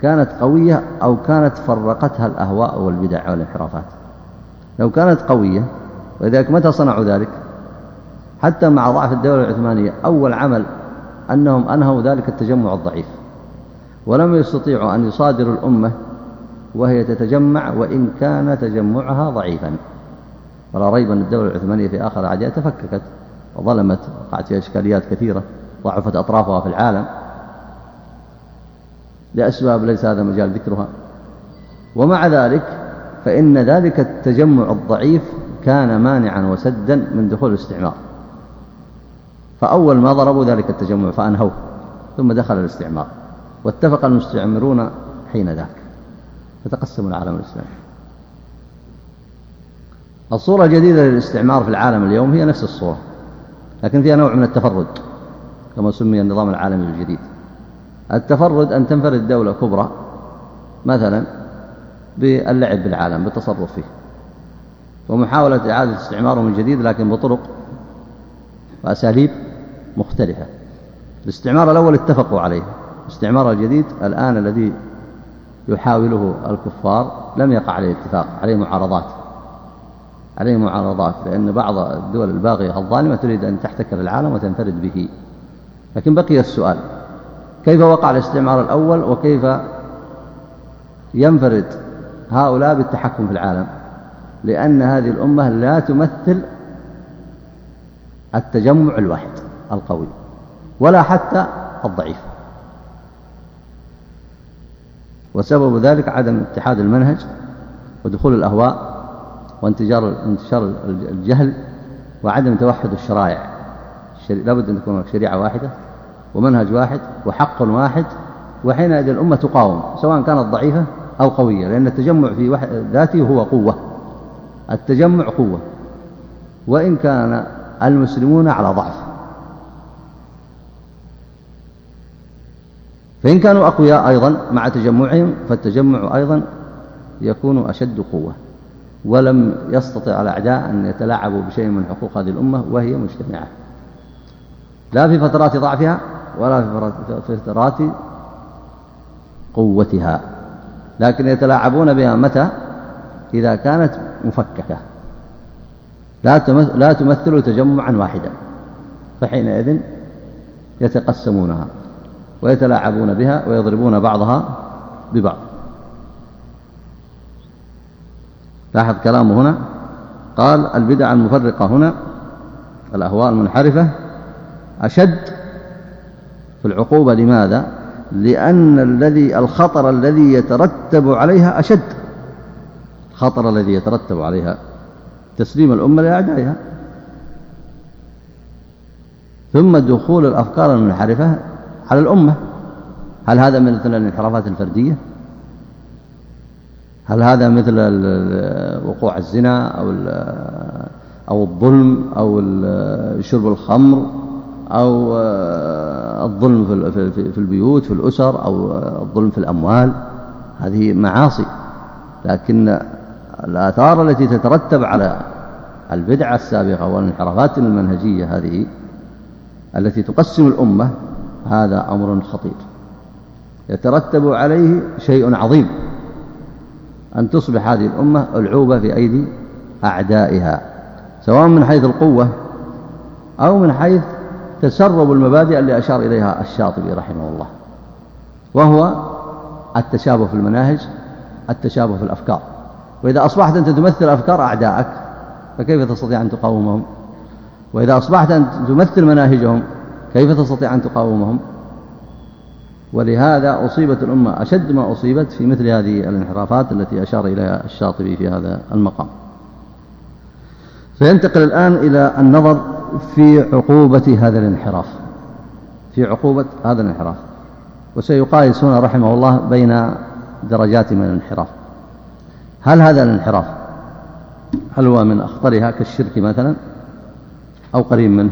A: كانت قوية أو كانت فرقتها الأهواء والبدع والانحرافات لو كانت قوية ولذلك متى صنعوا ذلك حتى مع ضعف الدولة العثمانية أول عمل أنهم أنهوا ذلك التجمع الضعيف ولم يستطيعوا أن يصادروا الأمة وهي تتجمع وإن كان تجمعها ضعيفا ولا ريب أن الدولة العثمانية في آخر عهدها تفككت وظلمت وقعت فيها إشكاليات كثيرة ضعفت أطرافها في العالم لأسباب ليس هذا مجال ذكرها ومع ذلك فإن ذلك التجمع الضعيف كان مانعا وسدا من دخول الاستعمار فأول ما ضربوا ذلك التجمع فأنهوه ثم دخل الاستعمار واتفق المستعمرون حين ذاك فتقسموا العالم الإسلامي الصورة الجديدة للاستعمار في العالم اليوم هي نفس الصورة لكن فيها نوع من التفرد كما سمي النظام العالمي الجديد التفرد أن تنفرد دولة كبرى مثلا باللعب بالعالم بالتصرف فيه ومحاولة إعادة استعماره من جديد لكن بطرق وأساليب مختلفة الاستعمار الأول اتفقوا عليه الاستعمار الجديد الآن الذي يحاوله الكفار لم يقع عليه اتفاق عليه معارضات عليه معارضات لأن بعض الدول الباغية الظالمة تريد أن تحتكر العالم وتنفرد به لكن بقي السؤال كيف وقع الاستعمار الأول وكيف ينفرد هؤلاء بالتحكم في العالم لأن هذه الأمة لا تمثل التجمع الواحد القوي ولا حتى الضعيف وسبب ذلك عدم اتحاد المنهج ودخول الأهواء وانتشار انتشار الجهل وعدم توحد الشرائع لابد أن تكون هناك شريعة واحدة ومنهج واحد وحق واحد وحينئذ الأمة تقاوم سواء كانت ضعيفة أو قوية لأن التجمع في ذاته هو قوة التجمع قوة وإن كان المسلمون على ضعف فإن كانوا أقوياء أيضا مع تجمعهم فالتجمع أيضا يكون أشد قوة ولم يستطع الأعداء أن يتلاعبوا بشيء من حقوق هذه الأمة وهي مجتمعة لا في فترات ضعفها ولا في فترات قوتها لكن يتلاعبون بها متى إذا كانت مفككة لا تمثل, تجمعا واحدا فحينئذ يتقسمونها ويتلاعبون بها ويضربون بعضها ببعض لاحظ كلامه هنا قال البدع المفرقة هنا الأهواء المنحرفة أشد في العقوبة لماذا؟ لأن الذي الخطر الذي يترتب عليها أشد الخطر الذي يترتب عليها تسليم الأمة لأعدائها ثم دخول الأفكار المنحرفة على الأمة هل هذا مثل الانحرافات الفردية؟ هل هذا مثل وقوع الزنا أو أو الظلم أو شرب الخمر أو آه، الظلم في البيوت في الأسر أو آه، الظلم في الأموال هذه معاصي لكن الآثار التي تترتب على البدعة السابقة والانحرافات المنهجية هذه التي تقسم الأمة هذا أمر خطير يترتب عليه شيء عظيم أن تصبح هذه الأمة العوبة في أيدي أعدائها سواء من حيث القوة أو من حيث تسرب المبادئ اللي أشار إليها الشاطبي رحمه الله وهو التشابه في المناهج التشابه في الأفكار وإذا أصبحت أنت تمثل أفكار أعدائك فكيف تستطيع أن تقاومهم وإذا أصبحت أن تمثل مناهجهم كيف تستطيع أن تقاومهم ولهذا أصيبت الأمة أشد ما أصيبت في مثل هذه الانحرافات التي أشار إليها الشاطبي في هذا المقام فينتقل الآن إلى النظر في عقوبة هذا الانحراف في عقوبة هذا الانحراف وسيقايس هنا رحمه الله بين درجات من الانحراف هل هذا الانحراف هل هو من أخطرها كالشرك مثلا أو قريب منه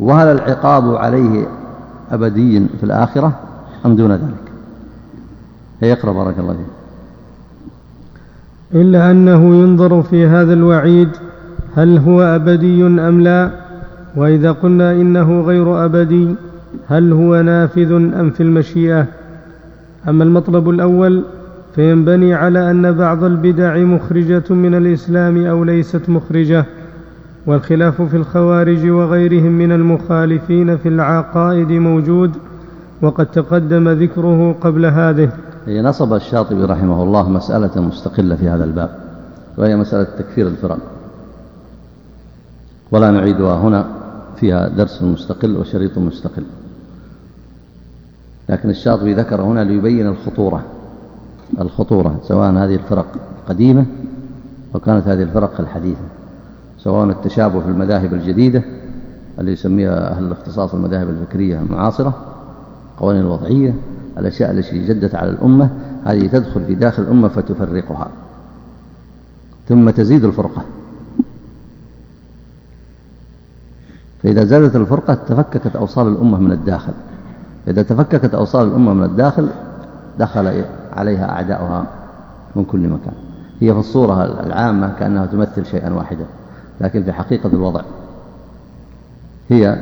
A: وهل العقاب عليه أبدي في الآخرة أم دون ذلك هيقرأ بارك
B: الله فيك إلا أنه ينظر في هذا الوعيد هل هو أبدي أم لا وإذا قلنا إنه غير أبدي هل هو نافذ أم في المشيئة أما المطلب الأول فينبني على أن بعض البدع مخرجة من الإسلام أو ليست مخرجة والخلاف في الخوارج وغيرهم من المخالفين في العقائد موجود وقد تقدم ذكره قبل هذه
A: نصب الشاطبي رحمه الله مسألة مستقلة في هذا الباب وهي مسألة تكفير الفرق ولا نعيدها هنا فيها درس مستقل وشريط مستقل لكن الشاطبي ذكر هنا ليبين الخطورة الخطورة سواء هذه الفرق القديمة وكانت هذه الفرق الحديثة سواء التشابه في المذاهب الجديدة اللي يسميها أهل الاختصاص المذاهب الفكرية المعاصرة قوانين الوضعية الأشياء التي جدت على الأمة هذه تدخل في داخل الأمة فتفرقها ثم تزيد الفرقة فإذا زادت الفرقة تفككت أوصال الأمة من الداخل إذا تفككت أوصال الأمة من الداخل دخل عليها أعداؤها من كل مكان هي في الصورة العامة كأنها تمثل شيئا واحدا لكن في حقيقة الوضع هي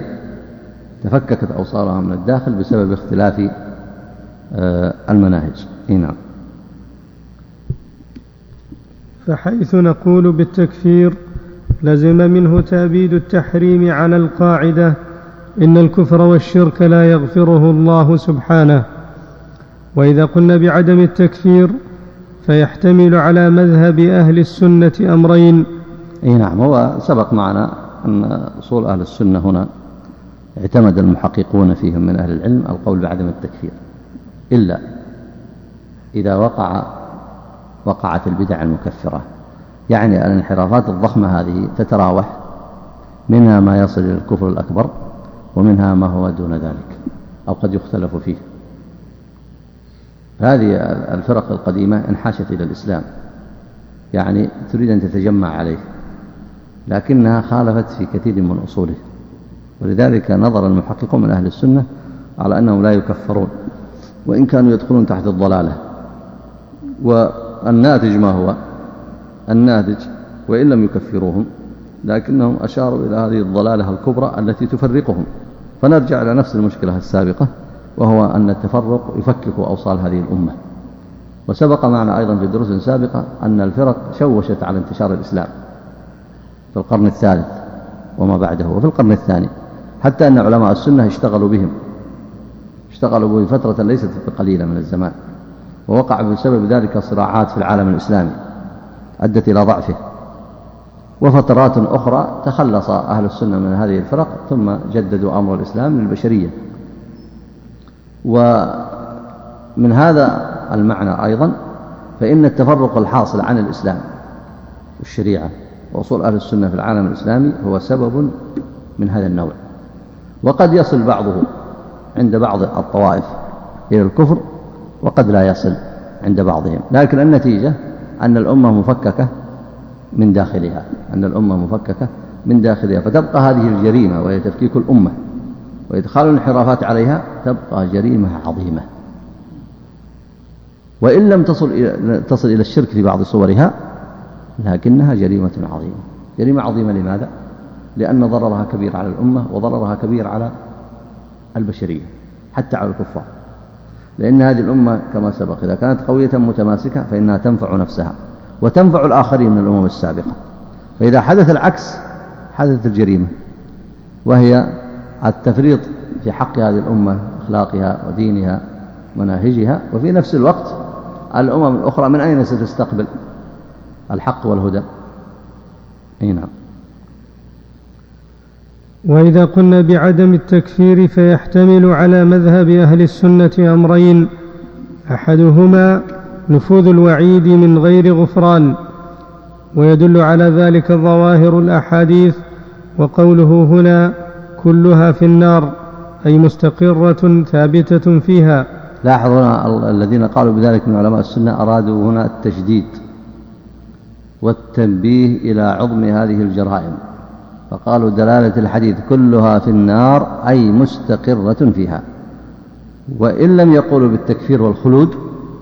A: تفككت أوصالها من الداخل بسبب اختلاف آه، المناهج هنا نعم.
B: فحيث نقول بالتكفير لزم منه تابيد التحريم على القاعدة إن الكفر والشرك لا يغفره الله سبحانه وإذا قلنا بعدم التكفير فيحتمل على مذهب أهل السنة أمرين أي نعم
A: هو سبق معنا أن أصول أهل السنة هنا اعتمد المحققون فيهم من أهل العلم القول بعدم التكفير إلا إذا وقع وقعت البدع المكفرة يعني الانحرافات الضخمة هذه تتراوح منها ما يصل إلى الكفر الأكبر ومنها ما هو دون ذلك أو قد يختلف فيه هذه الفرق القديمة انحاشت إلى الإسلام يعني تريد أن تتجمع عليه لكنها خالفت في كثير من أصوله ولذلك نظر المحققون من أهل السنة على أنهم لا يكفرون وإن كانوا يدخلون تحت الضلالة والناتج ما هو الناتج وإن لم يكفروهم لكنهم أشاروا إلى هذه الضلالة الكبرى التي تفرقهم فنرجع إلى نفس المشكلة السابقة وهو أن التفرق يفكك أوصال هذه الأمة وسبق معنا أيضا في دروس سابقة أن الفرق شوشت على انتشار الإسلام في القرن الثالث وما بعده وفي القرن الثاني حتى أن علماء السنة اشتغلوا بهم اشتغلوا به فترة ليست قليلة من الزمان ووقع بسبب ذلك صراعات في العالم الإسلامي أدت إلى ضعفه وفترات أخرى تخلص أهل السنة من هذه الفرق ثم جددوا أمر الإسلام للبشرية ومن هذا المعنى أيضا فإن التفرق الحاصل عن الإسلام والشريعة وأصول أهل السنة في العالم الإسلامي هو سبب من هذا النوع وقد يصل بعضه عند بعض الطوائف إلى الكفر وقد لا يصل عند بعضهم لكن النتيجة أن الأمة مفككة من داخلها أن الأمة مفككة من داخلها فتبقى هذه الجريمة وهي تفكيك الأمة وإدخال الانحرافات عليها تبقى جريمة عظيمة وإن لم تصل إلى, تصل إلى الشرك في بعض صورها لكنها جريمة عظيمة جريمة عظيمة لماذا؟ لأن ضررها كبير على الأمة وضررها كبير على البشرية حتى على الكفار لأن هذه الأمة كما سبق إذا كانت قوية متماسكة فإنها تنفع نفسها وتنفع الآخرين من الأمم السابقة فإذا حدث العكس حدثت الجريمة وهي التفريط في حق هذه الأمة أخلاقها ودينها مناهجها وفي نفس الوقت الأمم الأخرى من أين ستستقبل الحق والهدى
B: أي نعم واذا قلنا بعدم التكفير فيحتمل على مذهب اهل السنه امرين احدهما نفوذ الوعيد من غير غفران ويدل على ذلك ظواهر الاحاديث وقوله هنا كلها في النار اي مستقره ثابته فيها لاحظوا الذين قالوا بذلك من علماء السنه
A: ارادوا هنا التشديد والتنبيه الى عظم هذه الجرائم فقالوا دلالة الحديث كلها في النار أي مستقرة فيها وإن لم يقولوا بالتكفير والخلود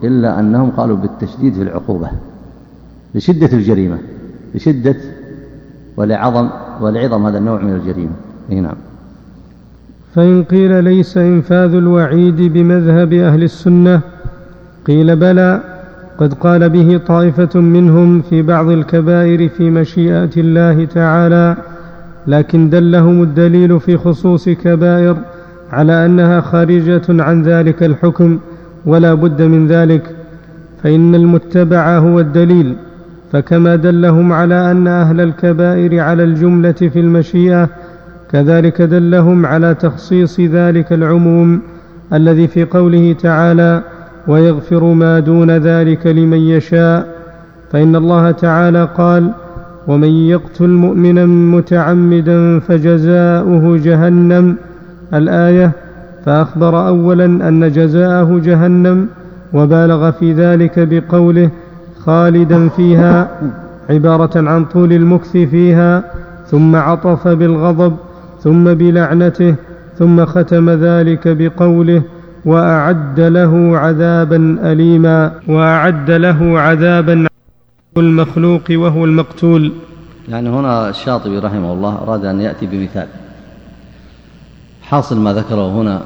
A: إلا أنهم قالوا بالتشديد في العقوبة لشدة الجريمة لشدة ولعظم ولعظم هذا النوع من الجريمة أي نعم
B: فإن قيل ليس إنفاذ الوعيد بمذهب أهل السنة قيل بلى قد قال به طائفة منهم في بعض الكبائر في مشيئة الله تعالى لكن دلهم الدليل في خصوص كبائر على انها خارجه عن ذلك الحكم ولا بد من ذلك فان المتبع هو الدليل فكما دلهم على ان اهل الكبائر على الجمله في المشيئه كذلك دلهم على تخصيص ذلك العموم الذي في قوله تعالى ويغفر ما دون ذلك لمن يشاء فان الله تعالى قال ومن يقتل مؤمنا متعمدا فجزاؤه جهنم الايه فاخبر اولا ان جزاءه جهنم وبالغ في ذلك بقوله خالدا فيها عباره عن طول المكث فيها ثم عطف بالغضب ثم بلعنته ثم ختم ذلك بقوله واعد له عذابا اليما واعد له عذابا المخلوق وهو المقتول يعني هنا
A: الشاطبي رحمه الله أراد أن يأتي بمثال حاصل ما ذكره هنا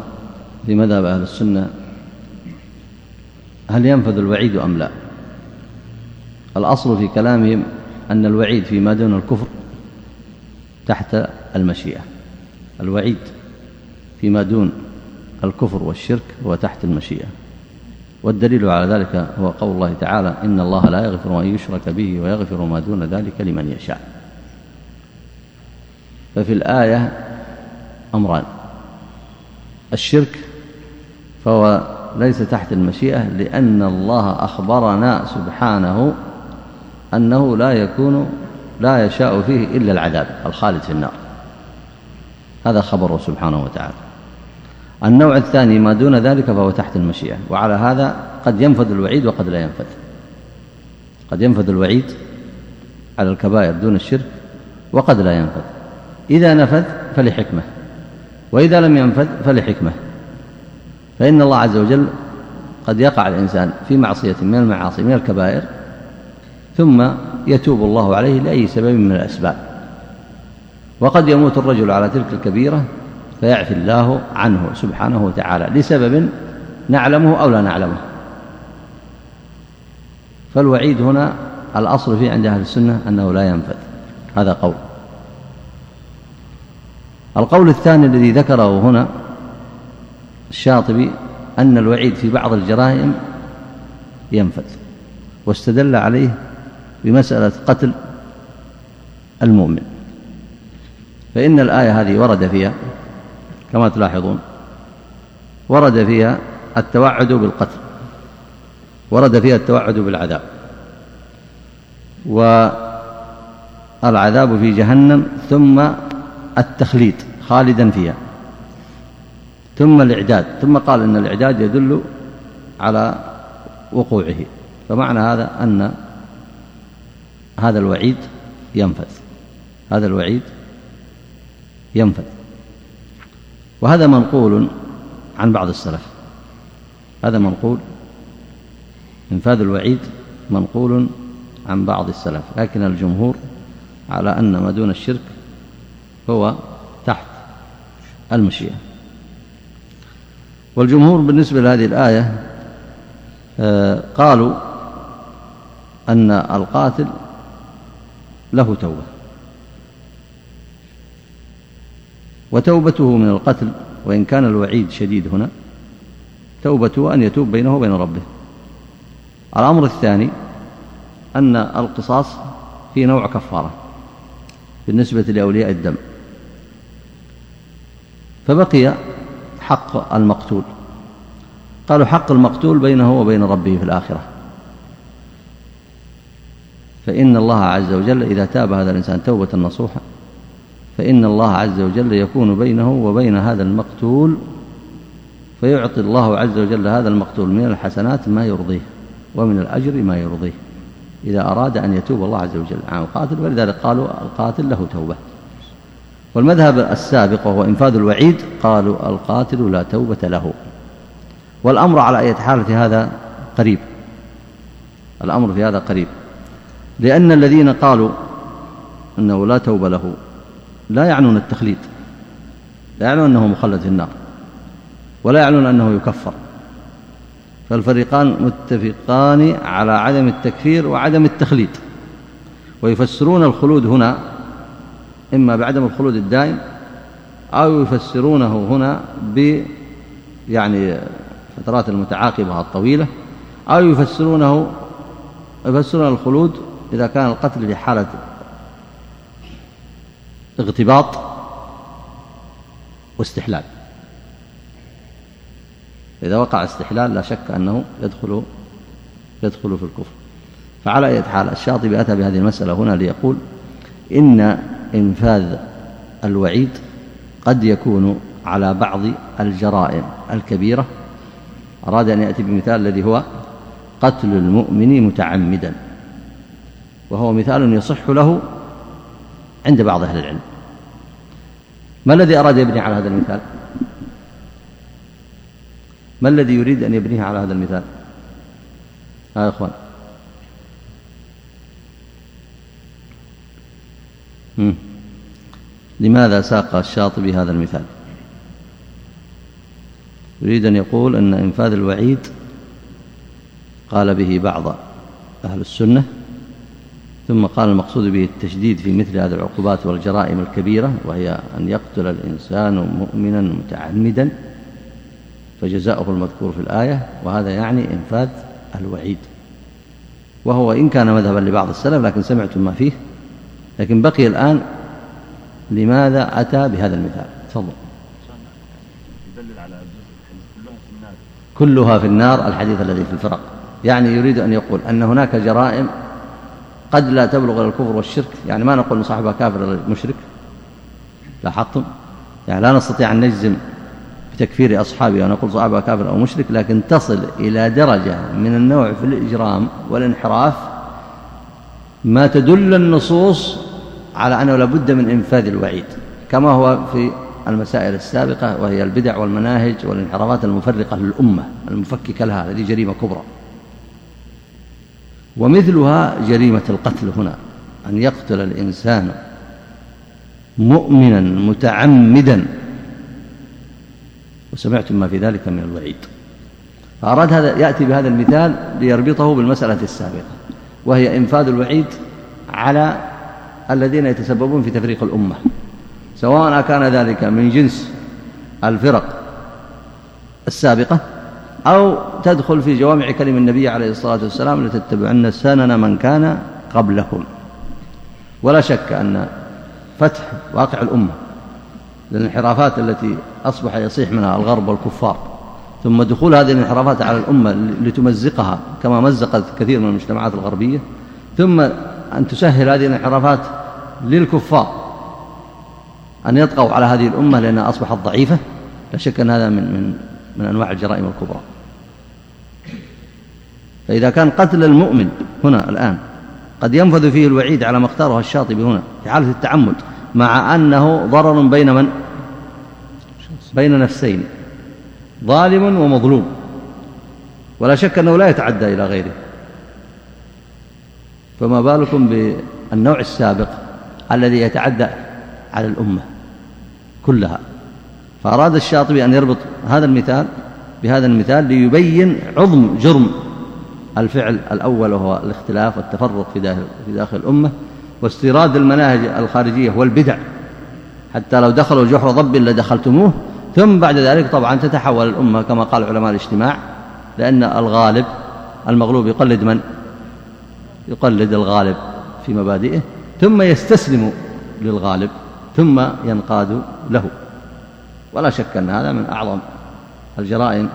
A: في مذهب أهل السنة هل ينفذ الوعيد أم لا الأصل في كلامهم أن الوعيد فيما دون الكفر تحت المشيئة الوعيد فيما دون الكفر والشرك هو تحت المشيئة والدليل على ذلك هو قول الله تعالى إن الله لا يغفر أن يشرك به ويغفر ما دون ذلك لمن يشاء ففي الآية أمران الشرك فهو ليس تحت المشيئة لأن الله أخبرنا سبحانه أنه لا يكون لا يشاء فيه إلا العذاب الخالد في النار هذا خبره سبحانه وتعالى النوع الثاني ما دون ذلك فهو تحت المشيئة وعلى هذا قد ينفذ الوعيد وقد لا ينفذ قد ينفذ الوعيد على الكبائر دون الشرك وقد لا ينفذ إذا نفذ فلحكمة وإذا لم ينفذ فلحكمة فإن الله عز وجل قد يقع الإنسان في معصية من المعاصي من الكبائر ثم يتوب الله عليه لأي سبب من الأسباب وقد يموت الرجل على تلك الكبيرة فيعفي الله عنه سبحانه وتعالى لسبب نعلمه أو لا نعلمه فالوعيد هنا الأصل فيه عند أهل السنة أنه لا ينفذ هذا قول القول الثاني الذي ذكره هنا الشاطبي أن الوعيد في بعض الجرائم ينفذ واستدل عليه بمسألة قتل المؤمن فإن الآية هذه ورد فيها كما تلاحظون ورد فيها التوعد بالقتل ورد فيها التوعد بالعذاب والعذاب في جهنم ثم التخليد خالدا فيها ثم الإعداد ثم قال أن الإعداد يدل على وقوعه فمعنى هذا أن هذا الوعيد ينفذ هذا الوعيد ينفذ وهذا منقول عن بعض السلف هذا منقول انفاذ الوعيد منقول عن بعض السلف لكن الجمهور على أن ما دون الشرك هو تحت المشيئة والجمهور بالنسبة لهذه الآية آه، قالوا أن القاتل له توبة وتوبته من القتل وإن كان الوعيد شديد هنا توبته أن يتوب بينه وبين ربه الأمر الثاني أن القصاص في نوع كفارة بالنسبة لأولياء الدم فبقي حق المقتول قالوا حق المقتول بينه وبين ربه في الآخرة فإن الله عز وجل إذا تاب هذا الإنسان توبة نصوحة فإن الله عز وجل يكون بينه وبين هذا المقتول فيعطي الله عز وجل هذا المقتول من الحسنات ما يرضيه ومن الأجر ما يرضيه إذا أراد أن يتوب الله عز وجل عن القاتل ولذلك قالوا القاتل له توبة والمذهب السابق وهو إنفاذ الوعيد قالوا القاتل لا توبة له والأمر على أي حال في هذا قريب الأمر في هذا قريب لأن الذين قالوا أنه لا توبة له لا يعنون التخليد لا يعنون أنه مخلد في النار ولا يعنون أنه يكفر فالفريقان متفقان على عدم التكفير وعدم التخليد ويفسرون الخلود هنا إما بعدم الخلود الدائم أو يفسرونه هنا ب يعني فترات المتعاقبة الطويلة أو يفسرونه يفسرون الخلود إذا كان القتل في حالة اغتباط واستحلال إذا وقع استحلال لا شك أنه يدخل يدخل في الكفر فعلى أي حال الشاطبي أتى بهذه المسألة هنا ليقول إن إنفاذ الوعيد قد يكون على بعض الجرائم الكبيرة أراد أن يأتي بمثال الذي هو قتل المؤمن متعمدا وهو مثال يصح له عند بعض أهل العلم ما الذي أراد يبني على هذا المثال ما الذي يريد أن يبنيه على هذا المثال ها آه يا أخوان مم. لماذا ساق الشاطبي هذا المثال يريد أن يقول أن إنفاذ الوعيد قال به بعض أهل السنة ثم قال المقصود به التشديد في مثل هذه العقوبات والجرائم الكبيرة وهي أن يقتل الإنسان مؤمنا متعمدا فجزاؤه المذكور في الآية وهذا يعني إنفاذ الوعيد وهو إن كان مذهبا لبعض السلف لكن سمعتم ما فيه لكن بقي الآن لماذا أتى بهذا المثال تفضل كلها في النار الحديث الذي في الفرق يعني يريد أن يقول أن هناك جرائم قد لا تبلغ إلى الكفر والشرك يعني ما نقول صاحبها كافر مشرك لاحظتم يعني لا نستطيع أن نجزم بتكفير أصحابها ونقول صاحبها كافر أو مشرك لكن تصل إلى درجة من النوع في الإجرام والانحراف ما تدل النصوص على أنه لابد من إنفاذ الوعيد كما هو في المسائل السابقة وهي البدع والمناهج والانحرافات المفرقة للأمة المفككة لها هذه جريمة كبرى ومثلها جريمة القتل هنا أن يقتل الإنسان مؤمنا متعمدا وسمعتم ما في ذلك من الوعيد فأراد هذا يأتي بهذا المثال ليربطه بالمسألة السابقة وهي إنفاذ الوعيد على الذين يتسببون في تفريق الأمة سواء كان ذلك من جنس الفرق السابقة أو تدخل في جوامع كلم النبي عليه الصلاة والسلام لتتبعن سنن من كان قبلهم ولا شك أن فتح واقع الأمة للانحرافات التي أصبح يصيح منها الغرب والكفار ثم دخول هذه الانحرافات على الأمة لتمزقها كما مزقت كثير من المجتمعات الغربية ثم أن تسهل هذه الانحرافات للكفار أن يطغوا على هذه الأمة لأنها أصبحت ضعيفة لا شك أن هذا من من من أنواع الجرائم الكبرى فإذا كان قتل المؤمن هنا الآن قد ينفذ فيه الوعيد على ما اختاره الشاطبي هنا في حالة التعمد مع أنه ضرر بين من؟ بين نفسين ظالم ومظلوم ولا شك أنه لا يتعدى إلى غيره فما بالكم بالنوع السابق الذي يتعدى على الأمة كلها فأراد الشاطبي أن يربط هذا المثال بهذا المثال ليبين عظم جرم الفعل الأول وهو الاختلاف والتفرق في داخل, في داخل الأمة واستيراد المناهج الخارجية والبدع حتى لو دخلوا جحر ضب لدخلتموه ثم بعد ذلك طبعا تتحول الأمة كما قال علماء الاجتماع لأن الغالب المغلوب يقلد من يقلد الغالب في مبادئه ثم يستسلم للغالب ثم ينقاد له ولا شك أن هذا من أعظم الجرائم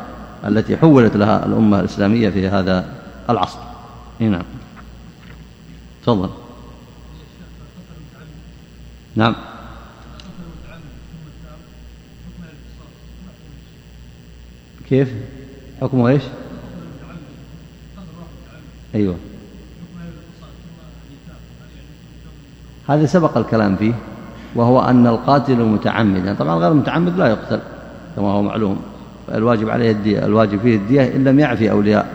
A: التي حولت لها الأمة الإسلامية في هذا العصر نعم تفضل نعم كيف حكمه ايش ايوه هذا سبق الكلام فيه وهو أن القاتل متعمدا طبعا غير المتعمد لا يقتل كما هو معلوم الواجب عليه الدية الواجب فيه الدية إن لم يعفي أولياء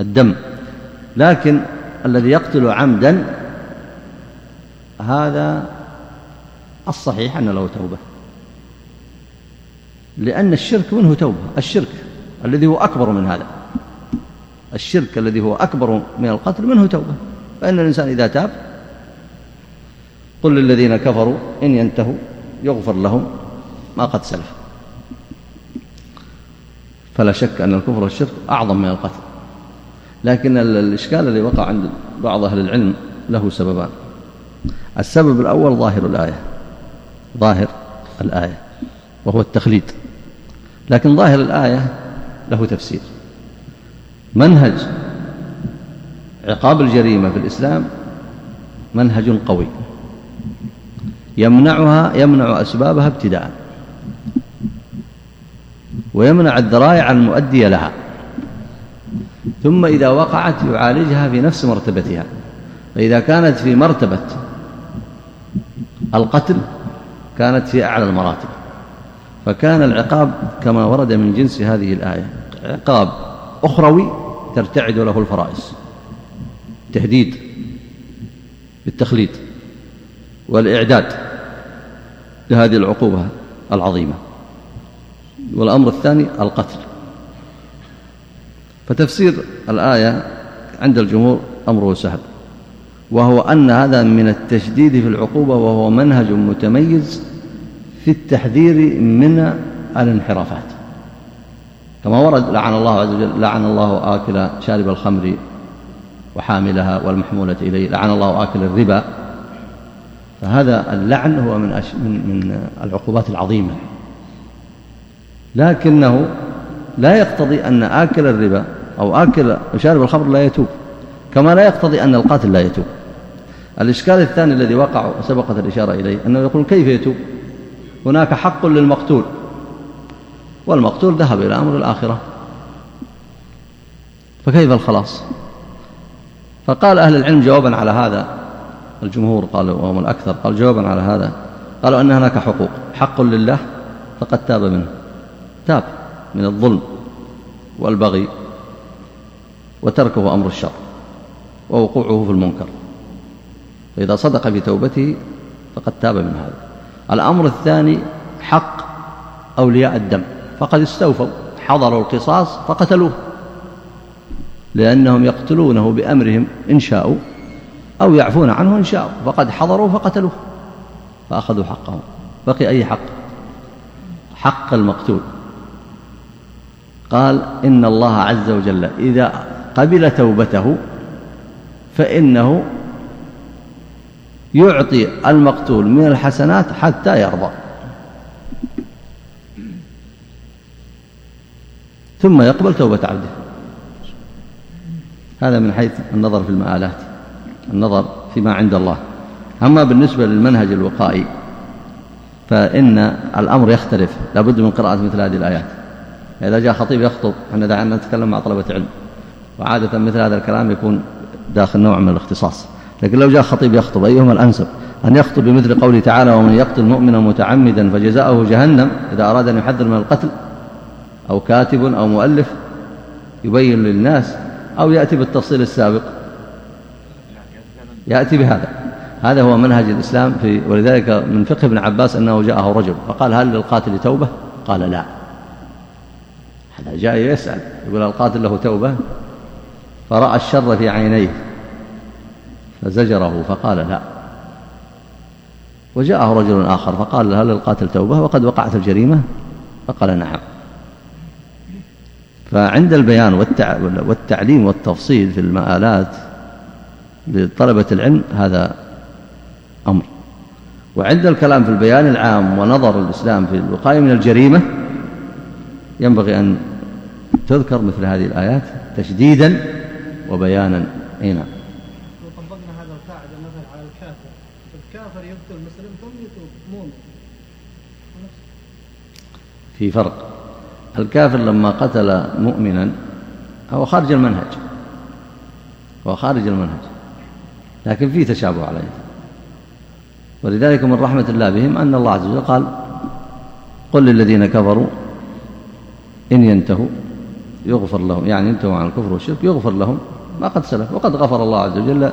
A: الدم لكن الذي يقتل عمدا هذا الصحيح أن له توبة لأن الشرك منه توبة الشرك الذي هو أكبر من هذا الشرك الذي هو أكبر من القتل منه توبة فإن الإنسان إذا تاب قل للذين كفروا إن ينتهوا يغفر لهم ما قد سلف فلا شك أن الكفر والشرك أعظم من القتل لكن الإشكال الذي وقع عند بعض أهل العلم له سببان السبب الأول ظاهر الآية ظاهر الآية وهو التخليد لكن ظاهر الآية له تفسير منهج عقاب الجريمة في الإسلام منهج قوي يمنعها يمنع أسبابها ابتداء ويمنع الذرائع المؤدية لها ثم إذا وقعت يعالجها في نفس مرتبتها فإذا كانت في مرتبة القتل كانت في أعلى المراتب فكان العقاب كما ورد من جنس هذه الآية عقاب أخروي ترتعد له الفرائس تهديد بالتخليط والإعداد لهذه العقوبة العظيمة والأمر الثاني القتل فتفسير الآية عند الجمهور أمره سهل وهو أن هذا من التشديد في العقوبة وهو منهج متميز في التحذير من الانحرافات كما ورد لعن الله عز وجل لعن الله آكل شارب الخمر وحاملها والمحمولة إليه لعن الله آكل الربا فهذا اللعن هو من أش... من من العقوبات العظيمة لكنه لا يقتضي أن آكل الربا أو آكل وشارب الخمر لا يتوب كما لا يقتضي أن القاتل لا يتوب الإشكال الثاني الذي وقع وسبقت الإشارة إليه أنه يقول كيف يتوب هناك حق للمقتول والمقتول ذهب إلى أمر الآخرة فكيف الخلاص فقال أهل العلم جوابا على هذا الجمهور قالوا وهم الأكثر قال جوابا على هذا قالوا أن هناك حقوق حق لله فقد تاب منه تاب من الظلم والبغي وتركه أمر الشر ووقوعه في المنكر فإذا صدق في توبته فقد تاب من هذا الأمر الثاني حق أولياء الدم فقد استوفوا حضروا القصاص فقتلوه لأنهم يقتلونه بأمرهم إن شاءوا أو يعفون عنه إن شاءوا فقد حضروا فقتلوه فأخذوا حقهم بقي أي حق حق المقتول قال إن الله عز وجل إذا قبل توبته فإنه يعطي المقتول من الحسنات حتى يرضى ثم يقبل توبة عبده هذا من حيث النظر في المآلات النظر فيما عند الله أما بالنسبة للمنهج الوقائي فإن الأمر يختلف لابد من قراءة مثل هذه الآيات إذا جاء خطيب يخطب احنا دعنا نتكلم مع طلبة علم وعادة مثل هذا الكلام يكون داخل نوع من الاختصاص لكن لو جاء خطيب يخطب أيهما الأنسب أن يخطب بمثل قوله تعالى ومن يقتل مؤمنا متعمدا فجزاؤه جهنم إذا أراد أن يحذر من القتل أو كاتب أو مؤلف يبين للناس أو يأتي بالتفصيل السابق يأتي بهذا هذا هو منهج الإسلام في ولذلك من فقه ابن عباس أنه جاءه رجل فقال هل للقاتل توبة قال لا هذا جاء يسأل يقول القاتل له توبة فرأى الشر في عينيه فزجره فقال لا وجاءه رجل آخر فقال هل للقاتل توبة وقد وقعت الجريمة فقال نعم فعند البيان والتعليم والتفصيل في المآلات لطلبة العلم هذا أمر وعند الكلام في البيان العام ونظر الإسلام في الوقاية من الجريمة ينبغي أن تذكر مثل هذه الآيات تشديدا وبيانا
B: أي نعم هذا القاعدة مثلا على الكافر الكافر يقتل مسلم ثم يتوب
A: في فرق الكافر لما قتل مؤمنا هو خارج المنهج هو خارج المنهج لكن في تشابه عليه ولذلك من رحمة الله بهم أن الله عز وجل قال قل للذين كفروا إن ينتهوا يغفر لهم يعني ينتهوا عن الكفر والشرك يغفر لهم ما قد سلف وقد غفر الله عز وجل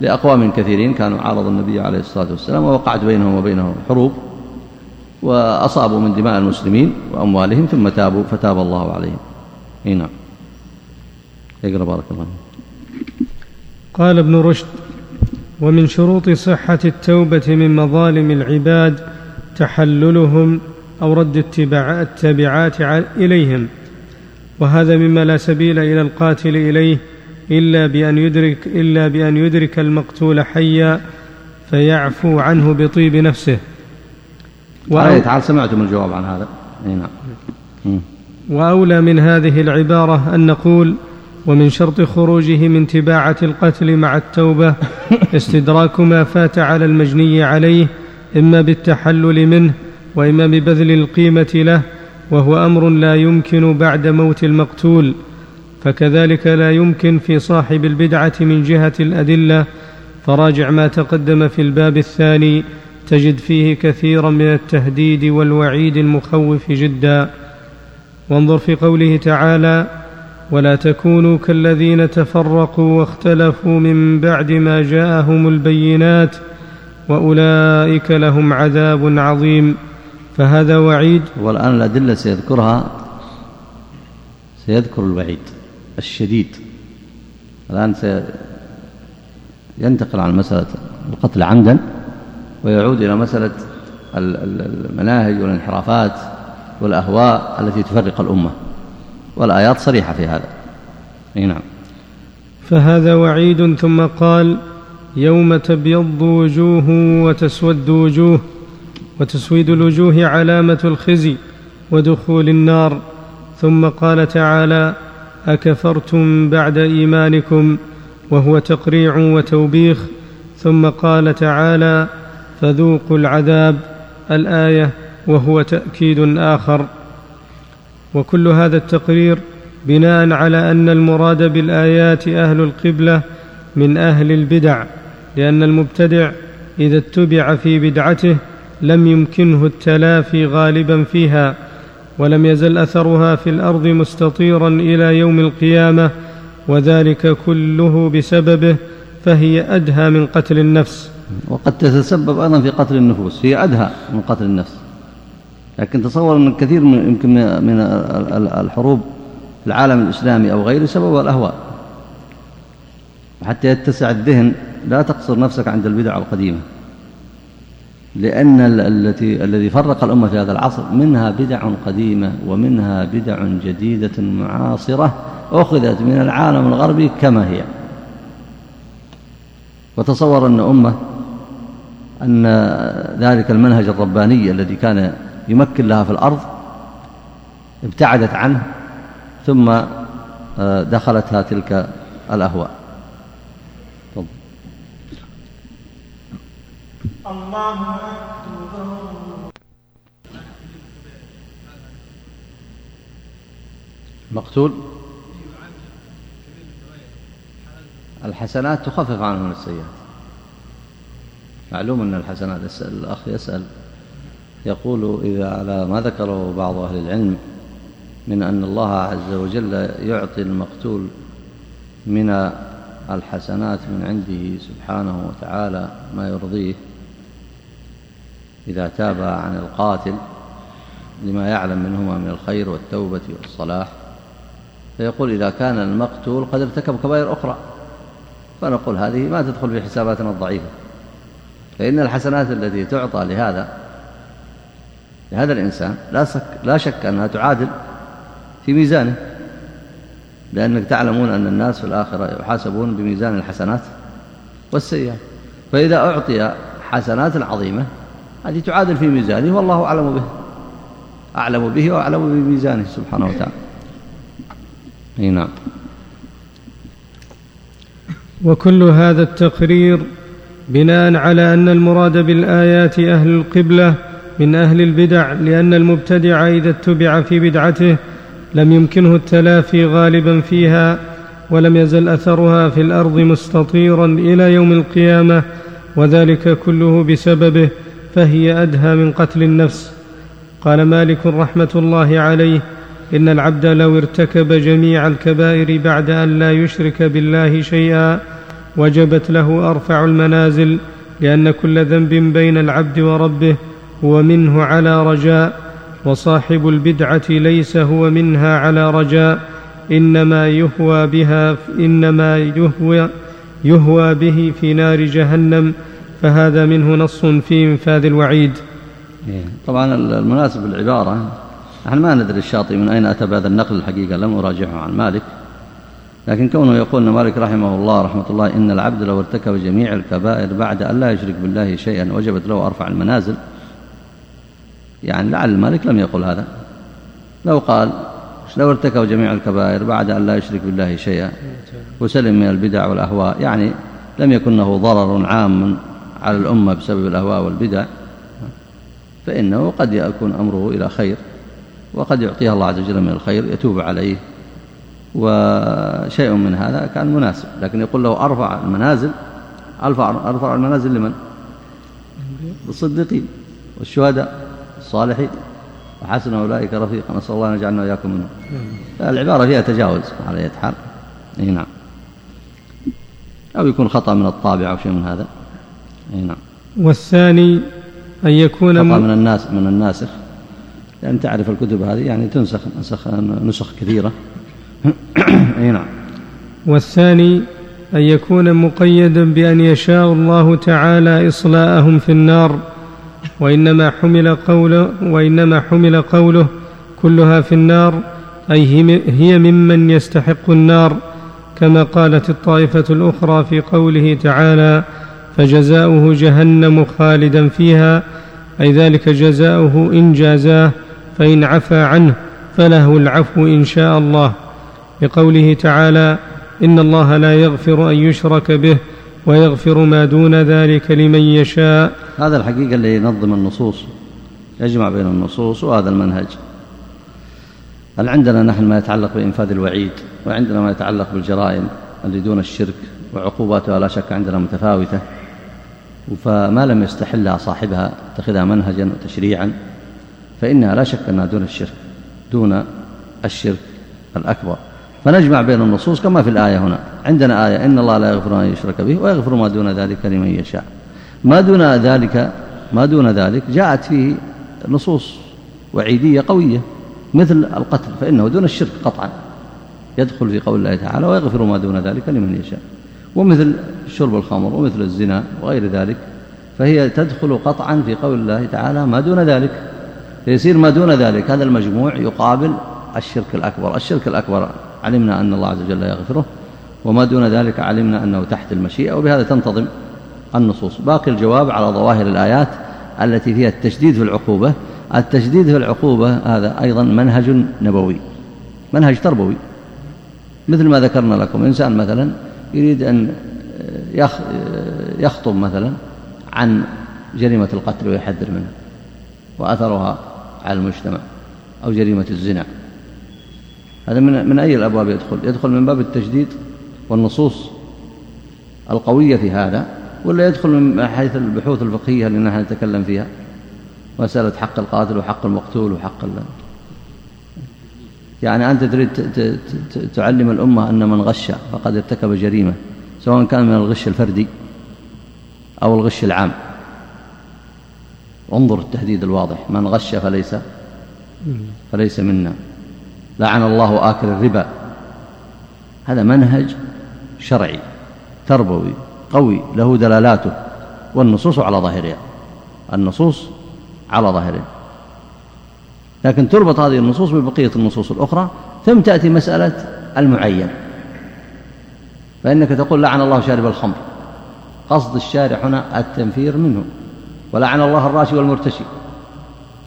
A: لأقوام كثيرين كانوا عارضوا النبي عليه الصلاة والسلام ووقعت بينهم وبينهم حروب وأصابوا من دماء المسلمين وأموالهم ثم تابوا فتاب الله عليهم هنا نعم. اقرأ بارك الله
B: قال ابن رشد ومن شروط صحه التوبه من مظالم العباد تحللهم او رد اتباع التبعات اليهم وهذا مما لا سبيل الى القاتل اليه الا بان يدرك الا بان يدرك المقتول حيا فيعفو عنه بطيب نفسه آية، وأو... تعال
A: سمعتم الجواب عن هذا نعم
B: وأولى من هذه العبارة أن نقول ومن شرط خروجه من تباعة القتل مع التوبة استدراك ما فات على المجني عليه إما بالتحلل منه وإما ببذل القيمة له وهو أمر لا يمكن بعد موت المقتول فكذلك لا يمكن في صاحب البدعة من جهة الأدلة فراجع ما تقدم في الباب الثاني تجد فيه كثيرا من التهديد والوعيد المخوف جدا وانظر في قوله تعالى ولا تكونوا كالذين تفرقوا واختلفوا من بعد ما جاءهم البينات واولئك لهم عذاب عظيم فهذا وعيد والان الادله سيذكرها سيذكر الوعيد الشديد
A: الان سينتقل عن مساله القتل عمدا ويعود الى مساله المناهج والانحرافات والاهواء التي تفرق الامه والآيات صريحة في هذا أي نعم
B: فهذا وعيد ثم قال يوم تبيض وجوه وتسود وجوه وتسويد الوجوه علامة الخزي ودخول النار ثم قال تعالى أكفرتم بعد إيمانكم وهو تقريع وتوبيخ ثم قال تعالى فذوقوا العذاب الآية وهو تأكيد آخر وكل هذا التقرير بناء على ان المراد بالايات اهل القبله من اهل البدع لان المبتدع اذا اتبع في بدعته لم يمكنه التلافي غالبا فيها ولم يزل اثرها في الارض مستطيرا الى يوم القيامه وذلك كله بسببه فهي ادهى من قتل النفس وقد تتسبب ايضا في قتل النفوس هي ادهى من قتل النفس
A: لكن تصور أن كثير من يمكن من الحروب العالم الإسلامي أو غيره سببها الأهواء حتى يتسع الذهن لا تقصر نفسك عند البدع القديمة لأن التي الذي فرق الأمة في هذا العصر منها بدع قديمة ومنها بدع جديدة معاصرة أخذت من العالم الغربي كما هي وتصور أن أمة أن ذلك المنهج الرباني الذي كان يمكن لها في الأرض ابتعدت عنه ثم آه، دخلتها تلك الأهواء طب. مقتول الحسنات تخفف عنهم السيئات معلوم أن الحسنات الأخ يسأل يقول إذا على ما ذكره بعض أهل العلم من أن الله عز وجل يعطي المقتول من الحسنات من عنده سبحانه وتعالى ما يرضيه إذا تاب عن القاتل لما يعلم منهما من الخير والتوبة والصلاح فيقول إذا كان المقتول قد ارتكب كبائر أخرى فنقول هذه ما تدخل في حساباتنا الضعيفة فإن الحسنات التي تعطى لهذا لهذا الإنسان لا, سك لا شك أنها تعادل في ميزانه لأنك تعلمون أن الناس في الآخرة يحاسبون بميزان الحسنات والسيئات فإذا أعطي حسنات عظيمة هذه تعادل في ميزانه والله أعلم به أعلم به وأعلم بميزانه سبحانه وتعالى أي نعم
B: وكل هذا التقرير بناء على أن المراد بالآيات أهل القبلة من اهل البدع لان المبتدع اذا اتبع في بدعته لم يمكنه التلافي غالبا فيها ولم يزل اثرها في الارض مستطيرا الى يوم القيامه وذلك كله بسببه فهي ادهى من قتل النفس قال مالك رحمه الله عليه ان العبد لو ارتكب جميع الكبائر بعد ان لا يشرك بالله شيئا وجبت له ارفع المنازل لان كل ذنب بين العبد وربه هو منه على رجاء وصاحب البدعه ليس هو منها على رجاء انما يهوى بها انما يهوى يهوى به في نار جهنم فهذا منه نص في انفاذ الوعيد إيه، طبعا المناسب العباره نحن ما ندري الشاطئ
A: من اين اتى بهذا النقل الحقيقه لم اراجعه عن مالك لكن كونه يقول ان مالك رحمه الله رحمه الله ان العبد لو ارتكب جميع الكبائر بعد ان لا يشرك بالله شيئا وجبت له ارفع المنازل يعني لعل المالك لم يقل هذا لو قال لو ارتكب جميع الكبائر بعد أن لا يشرك بالله شيئا وسلم من البدع والأهواء يعني لم يكن له ضرر عام على الأمة بسبب الأهواء والبدع فإنه قد يكون أمره إلى خير وقد يعطيه الله عز وجل من الخير يتوب عليه وشيء من هذا كان مناسب لكن يقول له أرفع المنازل أرفع, أرفع المنازل لمن؟ للصديقين والشهداء الصالحين وحسن أولئك رفيقا نسأل الله أن يجعلنا وإياكم منهم العبارة فيها تجاوز على اية حال أي نعم أو يكون خطأ من الطابع أو شيء من هذا أي نعم
B: والثاني أن يكون خطأ من
A: الناس من الناسخ لأن تعرف الكتب هذه يعني تنسخ نسخ نسخ كثيرة
B: أي نعم والثاني أن يكون مقيدا بأن يشاء الله تعالى إصلاءهم في النار وإنما حمل قوله وإنما حمل قوله كلها في النار أي هي ممن يستحق النار كما قالت الطائفة الأخرى في قوله تعالى فجزاؤه جهنم خالدا فيها أي ذلك جزاؤه إن جازاه فإن عفى عنه فله العفو إن شاء الله لقوله تعالى إن الله لا يغفر أن يشرك به ويغفر ما دون ذلك لمن يشاء هذا الحقيقة اللي ينظم النصوص يجمع بين النصوص وهذا المنهج
A: هل عندنا نحن ما يتعلق بإنفاذ الوعيد وعندنا ما يتعلق بالجرائم اللي دون الشرك وعقوباتها لا شك عندنا متفاوتة فما لم يستحلها صاحبها اتخذها منهجا وتشريعا فإنها لا شك أنها دون الشرك دون الشرك الأكبر فنجمع بين النصوص كما في الآية هنا عندنا آية إن الله لا يغفر أن يشرك به ويغفر ما دون ذلك لمن يشاء ما دون ذلك ما دون ذلك جاءت فيه نصوص وعيدية قوية مثل القتل فإنه دون الشرك قطعا يدخل في قول الله تعالى ويغفر ما دون ذلك لمن يشاء ومثل شرب الخمر ومثل الزنا وغير ذلك فهي تدخل قطعا في قول الله تعالى ما دون ذلك فيصير ما دون ذلك هذا المجموع يقابل الشرك الأكبر الشرك الأكبر علمنا أن الله عز وجل يغفره وما دون ذلك علمنا أنه تحت المشيئة وبهذا تنتظم النصوص باقي الجواب على ظواهر الآيات التي فيها التشديد في العقوبة التشديد في العقوبة هذا أيضا منهج نبوي منهج تربوي مثل ما ذكرنا لكم إنسان مثلا يريد أن يخطب مثلا عن جريمة القتل ويحذر منها وأثرها على المجتمع أو جريمة الزنا هذا من, من أي الأبواب يدخل يدخل من باب التجديد والنصوص القوية في هذا ولا يدخل من حيث البحوث الفقهية اللي نحن نتكلم فيها مسألة حق القاتل وحق المقتول وحق ال... يعني أنت تريد تعلم الأمة أن من غش فقد ارتكب جريمة سواء كان من الغش الفردي أو الغش العام انظر التهديد الواضح من غش فليس فليس منا لعن الله آكل الربا هذا منهج شرعي تربوي قوي له دلالاته والنصوص على ظاهرها النصوص على ظاهرها لكن تربط هذه النصوص ببقية النصوص الأخرى ثم تأتي مسألة المعين فإنك تقول لعن الله شارب الخمر قصد الشارع هنا التنفير منه ولعن الله الراشي والمرتشي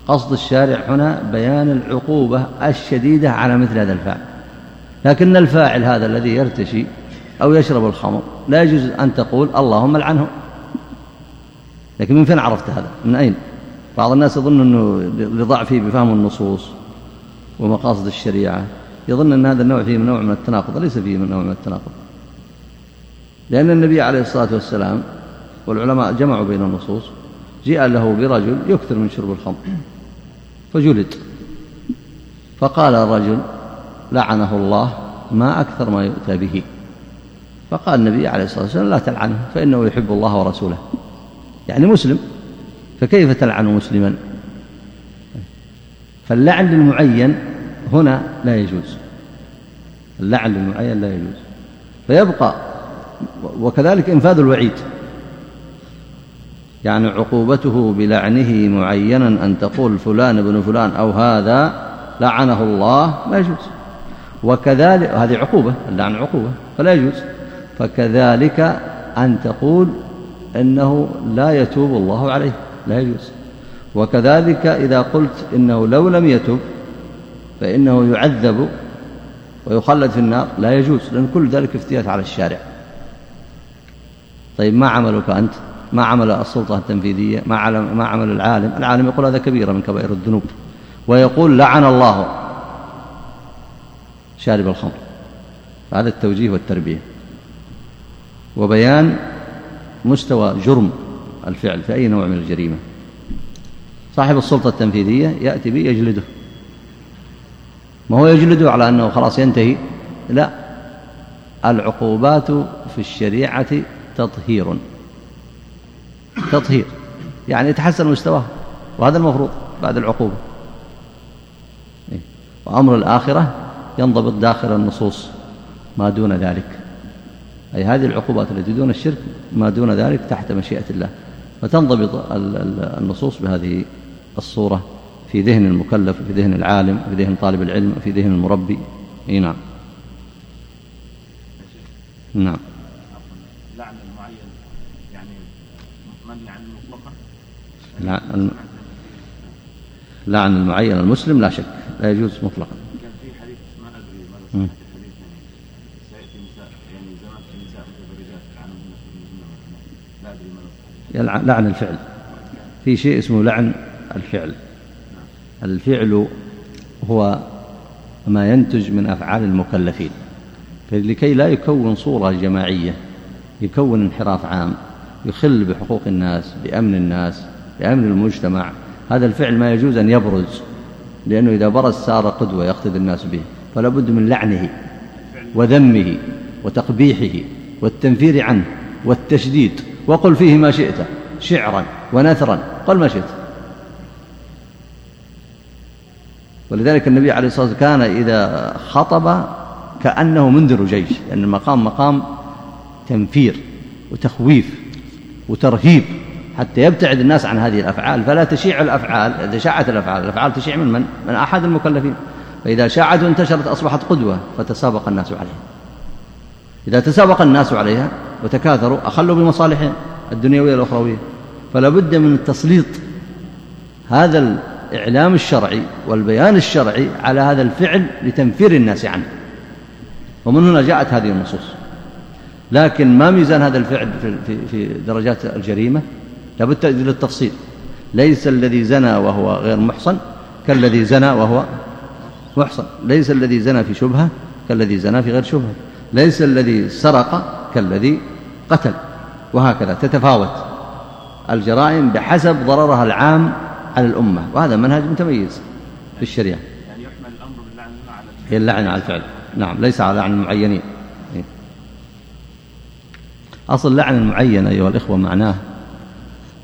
A: قصد الشارع هنا بيان العقوبة الشديدة على مثل هذا الفاعل لكن الفاعل هذا الذي يرتشي أو يشرب الخمر لا يجوز أن تقول اللهم العنه لكن من فين عرفت هذا من أين بعض الناس يظن أنه لضعفه بفهم النصوص ومقاصد الشريعة يظن أن هذا النوع فيه من نوع من التناقض ليس فيه من نوع من التناقض لأن النبي عليه الصلاة والسلام والعلماء جمعوا بين النصوص جاء له برجل يكثر من شرب الخمر فجلد فقال الرجل لعنه الله ما أكثر ما يؤتى به فقال النبي عليه الصلاة والسلام لا تلعنه فإنه يحب الله ورسوله يعني مسلم فكيف تلعن مسلما فاللعن للمعين هنا لا يجوز اللعن للمعين لا يجوز فيبقى وكذلك إنفاذ الوعيد يعني عقوبته بلعنه معينا أن تقول فلان ابن فلان أو هذا لعنه الله لا يجوز وكذلك هذه عقوبة اللعن عقوبة فلا يجوز فكذلك أن تقول إنه لا يتوب الله عليه لا يجوز وكذلك إذا قلت إنه لو لم يتوب فإنه يعذب ويخلد في النار لا يجوز لأن كل ذلك افتيات على الشارع طيب ما عملك أنت؟ ما عمل السلطة التنفيذية ما عمل, ما عمل العالم العالم يقول هذا كبير من كبائر الذنوب ويقول لعن الله شارب الخمر هذا التوجيه والتربية وبيان مستوى جرم الفعل في أي نوع من الجريمة صاحب السلطة التنفيذية يأتي به يجلده ما هو يجلده على أنه خلاص ينتهي لا العقوبات في الشريعة تطهير تطهير يعني يتحسن مستواه وهذا المفروض بعد العقوبة إيه. وأمر الآخرة ينضبط داخل النصوص ما دون ذلك أي هذه العقوبات التي دون الشرك ما دون ذلك تحت مشيئة الله فتنضبط النصوص بهذه الصورة في ذهن المكلف في ذهن العالم في ذهن طالب العلم في ذهن المربي إيه، نعم نعم لعن المعين المسلم لا شك لا يجوز مطلقا كان في حديث ما ادري ما سياتي يعني, يعني زمان في لا ادري لعن الفعل في شيء اسمه لعن الفعل نعم. الفعل هو ما ينتج من افعال المكلفين فلكي لا يكون صوره جماعيه يكون انحراف عام يخل بحقوق الناس بامن الناس لأمن المجتمع هذا الفعل ما يجوز أن يبرز لأنه إذا برز صار قدوة يقتدي الناس به فلا بد من لعنه وذمه وتقبيحه والتنفير عنه والتشديد وقل فيه ما شئت شعرا ونثرا قل ما شئت ولذلك النبي عليه الصلاة والسلام كان إذا خطب كأنه منذر جيش لأن المقام مقام تنفير وتخويف وترهيب حتى يبتعد الناس عن هذه الأفعال فلا تشيع الأفعال إذا شاعت الأفعال الأفعال تشيع من من؟ من أحد المكلفين فإذا شاعت وانتشرت أصبحت قدوة فتسابق الناس عليها إذا تسابق الناس عليها وتكاثروا أخلوا بمصالحهم الدنيوية والأخروية فلا بد من التسليط هذا الإعلام الشرعي والبيان الشرعي على هذا الفعل لتنفير الناس عنه ومن هنا جاءت هذه النصوص لكن ما ميزان هذا الفعل في درجات الجريمة لابد التفصيل ليس الذي زنى وهو غير محصن كالذي زنى وهو محصن ليس الذي زنى في شبهة كالذي زنى في غير شبهة ليس الذي سرق كالذي قتل وهكذا تتفاوت الجرائم بحسب ضررها العام على الأمة وهذا منهج متميز في الشريعة يعني يحمل الأمر باللعنة على الفعل هي اللعنة على الفعل نعم ليس على لعن المعينين إيه. أصل لعن المعين أيها الإخوة معناه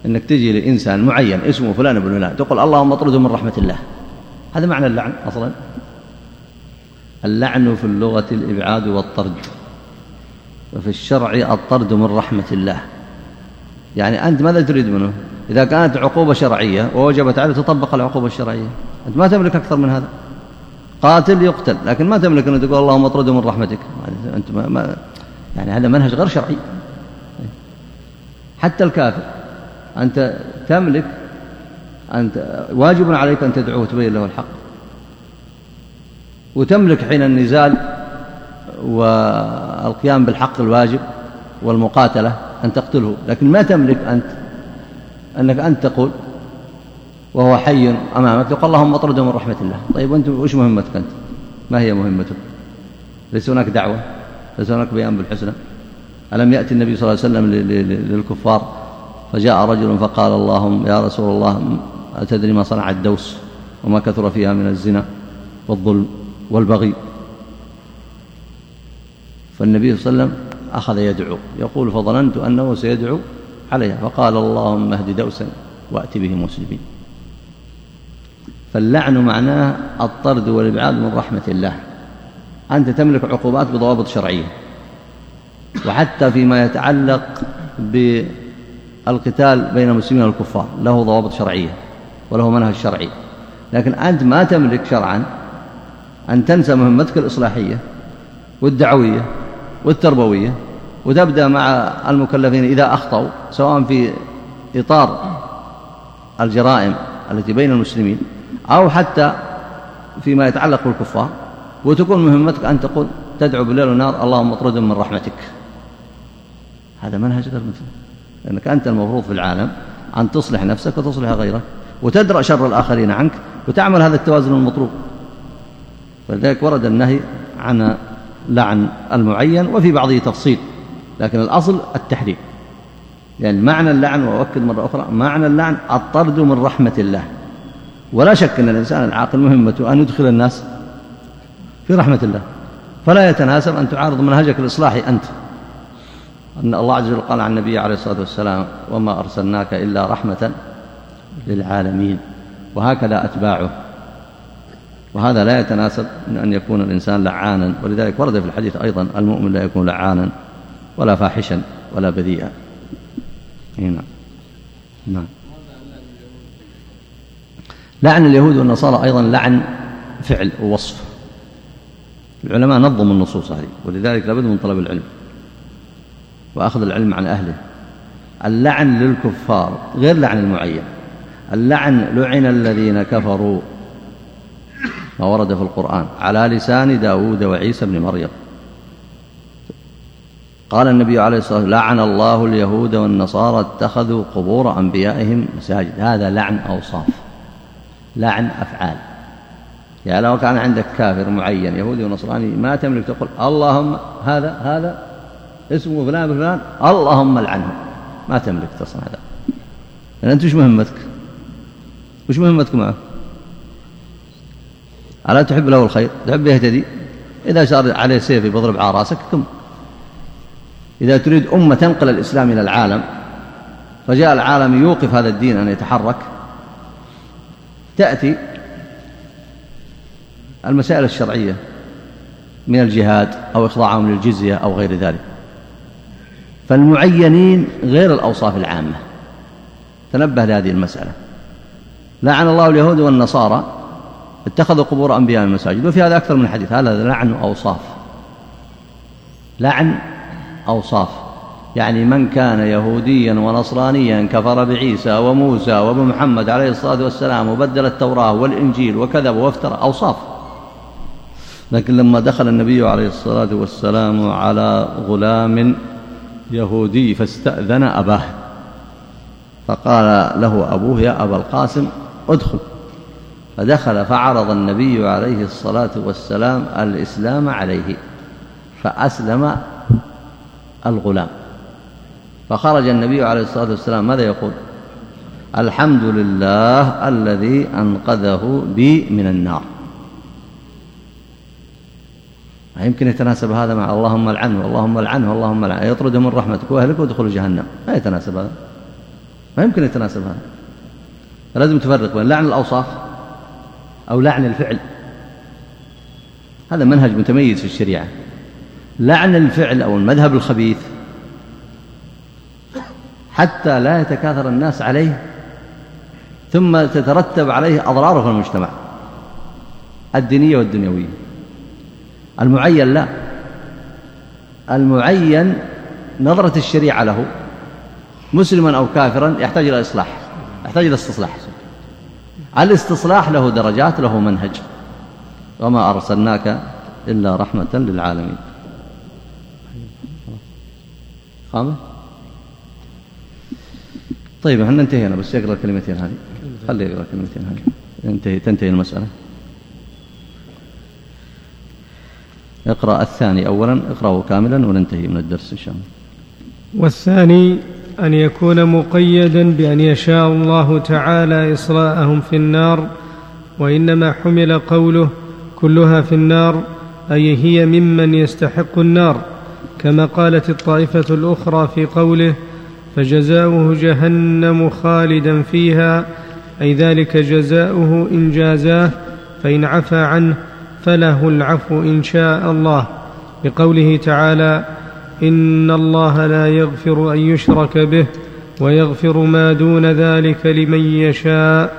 A: أنك تجي لإنسان معين اسمه فلان بن فلان تقول اللهم اطرده من رحمة الله هذا معنى اللعن أصلا اللعن في اللغة الإبعاد والطرد وفي الشرع الطرد من رحمة الله يعني أنت ماذا تريد منه إذا كانت عقوبة شرعية ووجبت عليه تطبق العقوبة الشرعية أنت ما تملك أكثر من هذا قاتل يقتل لكن ما تملك أن تقول اللهم اطرده من رحمتك أنت ما, ما يعني هذا منهج غير شرعي حتى الكافر أنت تملك أنت واجب عليك أن تدعوه تبين له الحق وتملك حين النزال والقيام بالحق الواجب والمقاتلة أن تقتله لكن ما تملك أنت أنك أنت تقول وهو حي أمامك تقول اللهم اطرده من رحمة الله طيب وأنت وش مهمتك أنت ما هي مهمتك ليس هناك دعوة ليس هناك بيان بالحسنى ألم يأتي النبي صلى الله عليه وسلم للكفار فجاء رجل فقال اللهم يا رسول الله أتدري ما صنع الدوس وما كثر فيها من الزنا والظلم والبغي فالنبي صلى الله عليه وسلم أخذ يدعو يقول فظننت أنه سيدعو عليها فقال اللهم اهد دوسا وأت به مسلمين فاللعن معناه الطرد والإبعاد من رحمة الله أنت تملك عقوبات بضوابط شرعية وحتى فيما يتعلق بالنسبة القتال بين المسلمين والكفار له ضوابط شرعية وله منهج شرعي لكن أنت ما تملك شرعا أن تنسى مهمتك الإصلاحية والدعوية والتربوية وتبدأ مع المكلفين إذا أخطوا سواء في إطار الجرائم التي بين المسلمين أو حتى فيما يتعلق بالكفار وتكون مهمتك أن تقول تدعو بالليل والنار اللهم اطردهم من رحمتك هذا منهج غير مثل أنك أنت المفروض في العالم أن تصلح نفسك وتصلح غيرك وتدرأ شر الآخرين عنك وتعمل هذا التوازن المطلوب فلذلك ورد النهي عن لعن المعين وفي بعضه تفصيل لكن الأصل التحريم يعني معنى اللعن وأؤكد مرة أخرى معنى اللعن الطرد من رحمة الله ولا شك أن الإنسان العاقل مهمته أن يدخل الناس في رحمة الله فلا يتناسب أن تعارض منهجك الإصلاحي أنت أن الله عز وجل قال عن النبي عليه الصلاة والسلام وما أرسلناك إلا رحمة للعالمين وهكذا أتباعه وهذا لا يتناسب من أن يكون الإنسان لعانا ولذلك ورد في الحديث أيضا المؤمن لا يكون لعانا ولا فاحشا ولا بذيئا هنا إيه، نعم. نعم لعن اليهود والنصارى أيضا لعن فعل ووصف العلماء نظموا النصوص هذه ولذلك لابد من طلب العلم وأخذ العلم عن أهله اللعن للكفار غير لعن المعين اللعن لعن الذين كفروا ما ورد في القرآن على لسان داود وعيسى بن مريم قال النبي عليه الصلاة والسلام لعن الله اليهود والنصارى اتخذوا قبور أنبيائهم مساجد هذا لعن أوصاف لعن أفعال يعني لو كان عندك كافر معين يهودي ونصراني ما تملك تقول اللهم هذا هذا اسمه فلان فلان اللهم لعنهم ما تملك تصنع هذا لأن يعني أنت وش مهمتك وش مهمتك معه ألا تحب له الخير تحب يهتدي إذا صار عليه سيف يضرب على راسك كم إذا تريد أمة تنقل الإسلام إلى العالم فجاء العالم يوقف هذا الدين أن يتحرك تأتي المسائل الشرعية من الجهاد أو إخضاعهم للجزية أو غير ذلك فالمعينين غير الأوصاف العامة تنبه لهذه المسألة لعن الله اليهود والنصارى اتخذوا قبور أنبياء المساجد وفي هذا أكثر من حديث هذا لعن أوصاف لعن أوصاف يعني من كان يهوديا ونصرانيا كفر بعيسى وموسى وبمحمد عليه الصلاة والسلام وبدل التوراة والإنجيل وكذب وافترى أوصاف لكن لما دخل النبي عليه الصلاة والسلام على غلام يهودي فاستأذن أباه فقال له أبوه يا أبا القاسم ادخل فدخل فعرض النبي عليه الصلاة والسلام الإسلام عليه فأسلم الغلام فخرج النبي عليه الصلاة والسلام ماذا يقول الحمد لله الذي أنقذه بي من النار ما يمكن يتناسب هذا مع اللهم العنه اللهم العنه اللهم العنه يطرده من رحمتك واهلك وادخلوا جهنم ما يتناسب هذا ما يمكن يتناسب هذا فلازم تفرق بين لعن الأوصاف أو لعن الفعل هذا منهج متميز في الشريعة لعن الفعل أو المذهب الخبيث حتى لا يتكاثر الناس عليه ثم تترتب عليه أضراره في المجتمع الدينية والدنيوية المعين لا المعين نظرة الشريعة له مسلما أو كافرا يحتاج إلى إصلاح يحتاج إلى استصلاح الاستصلاح له درجات له منهج وما أرسلناك إلا رحمة للعالمين خامة طيب احنا انتهينا بس يقرأ الكلمتين هذه خليه يقرأ الكلمتين هذه تنتهي المسألة اقرأ الثاني أولا اقرأه كاملا وننتهي من الدرس إن شاء الله
B: والثاني أن يكون مقيدا بأن يشاء الله تعالى إصلاءهم في النار وإنما حمل قوله كلها في النار أي هي ممن يستحق النار كما قالت الطائفة الأخرى في قوله فجزاؤه جهنم خالدا فيها أي ذلك جزاؤه إن جازاه فإن عفى عنه فله العفو ان شاء الله لقوله تعالى ان الله لا يغفر ان يشرك به ويغفر ما دون ذلك لمن يشاء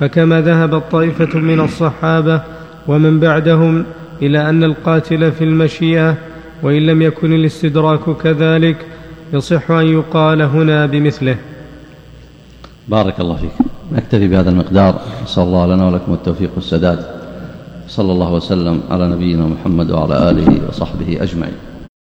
B: فكما ذهبت طائفه من الصحابه ومن بعدهم الى ان القاتل في المشيئه وان لم يكن الاستدراك كذلك يصح ان يقال هنا بمثله بارك الله فيك
A: نكتفي بهذا المقدار نسال الله لنا ولكم التوفيق والسداد صلى الله وسلم على نبينا محمد وعلى آله وصحبه أجمعين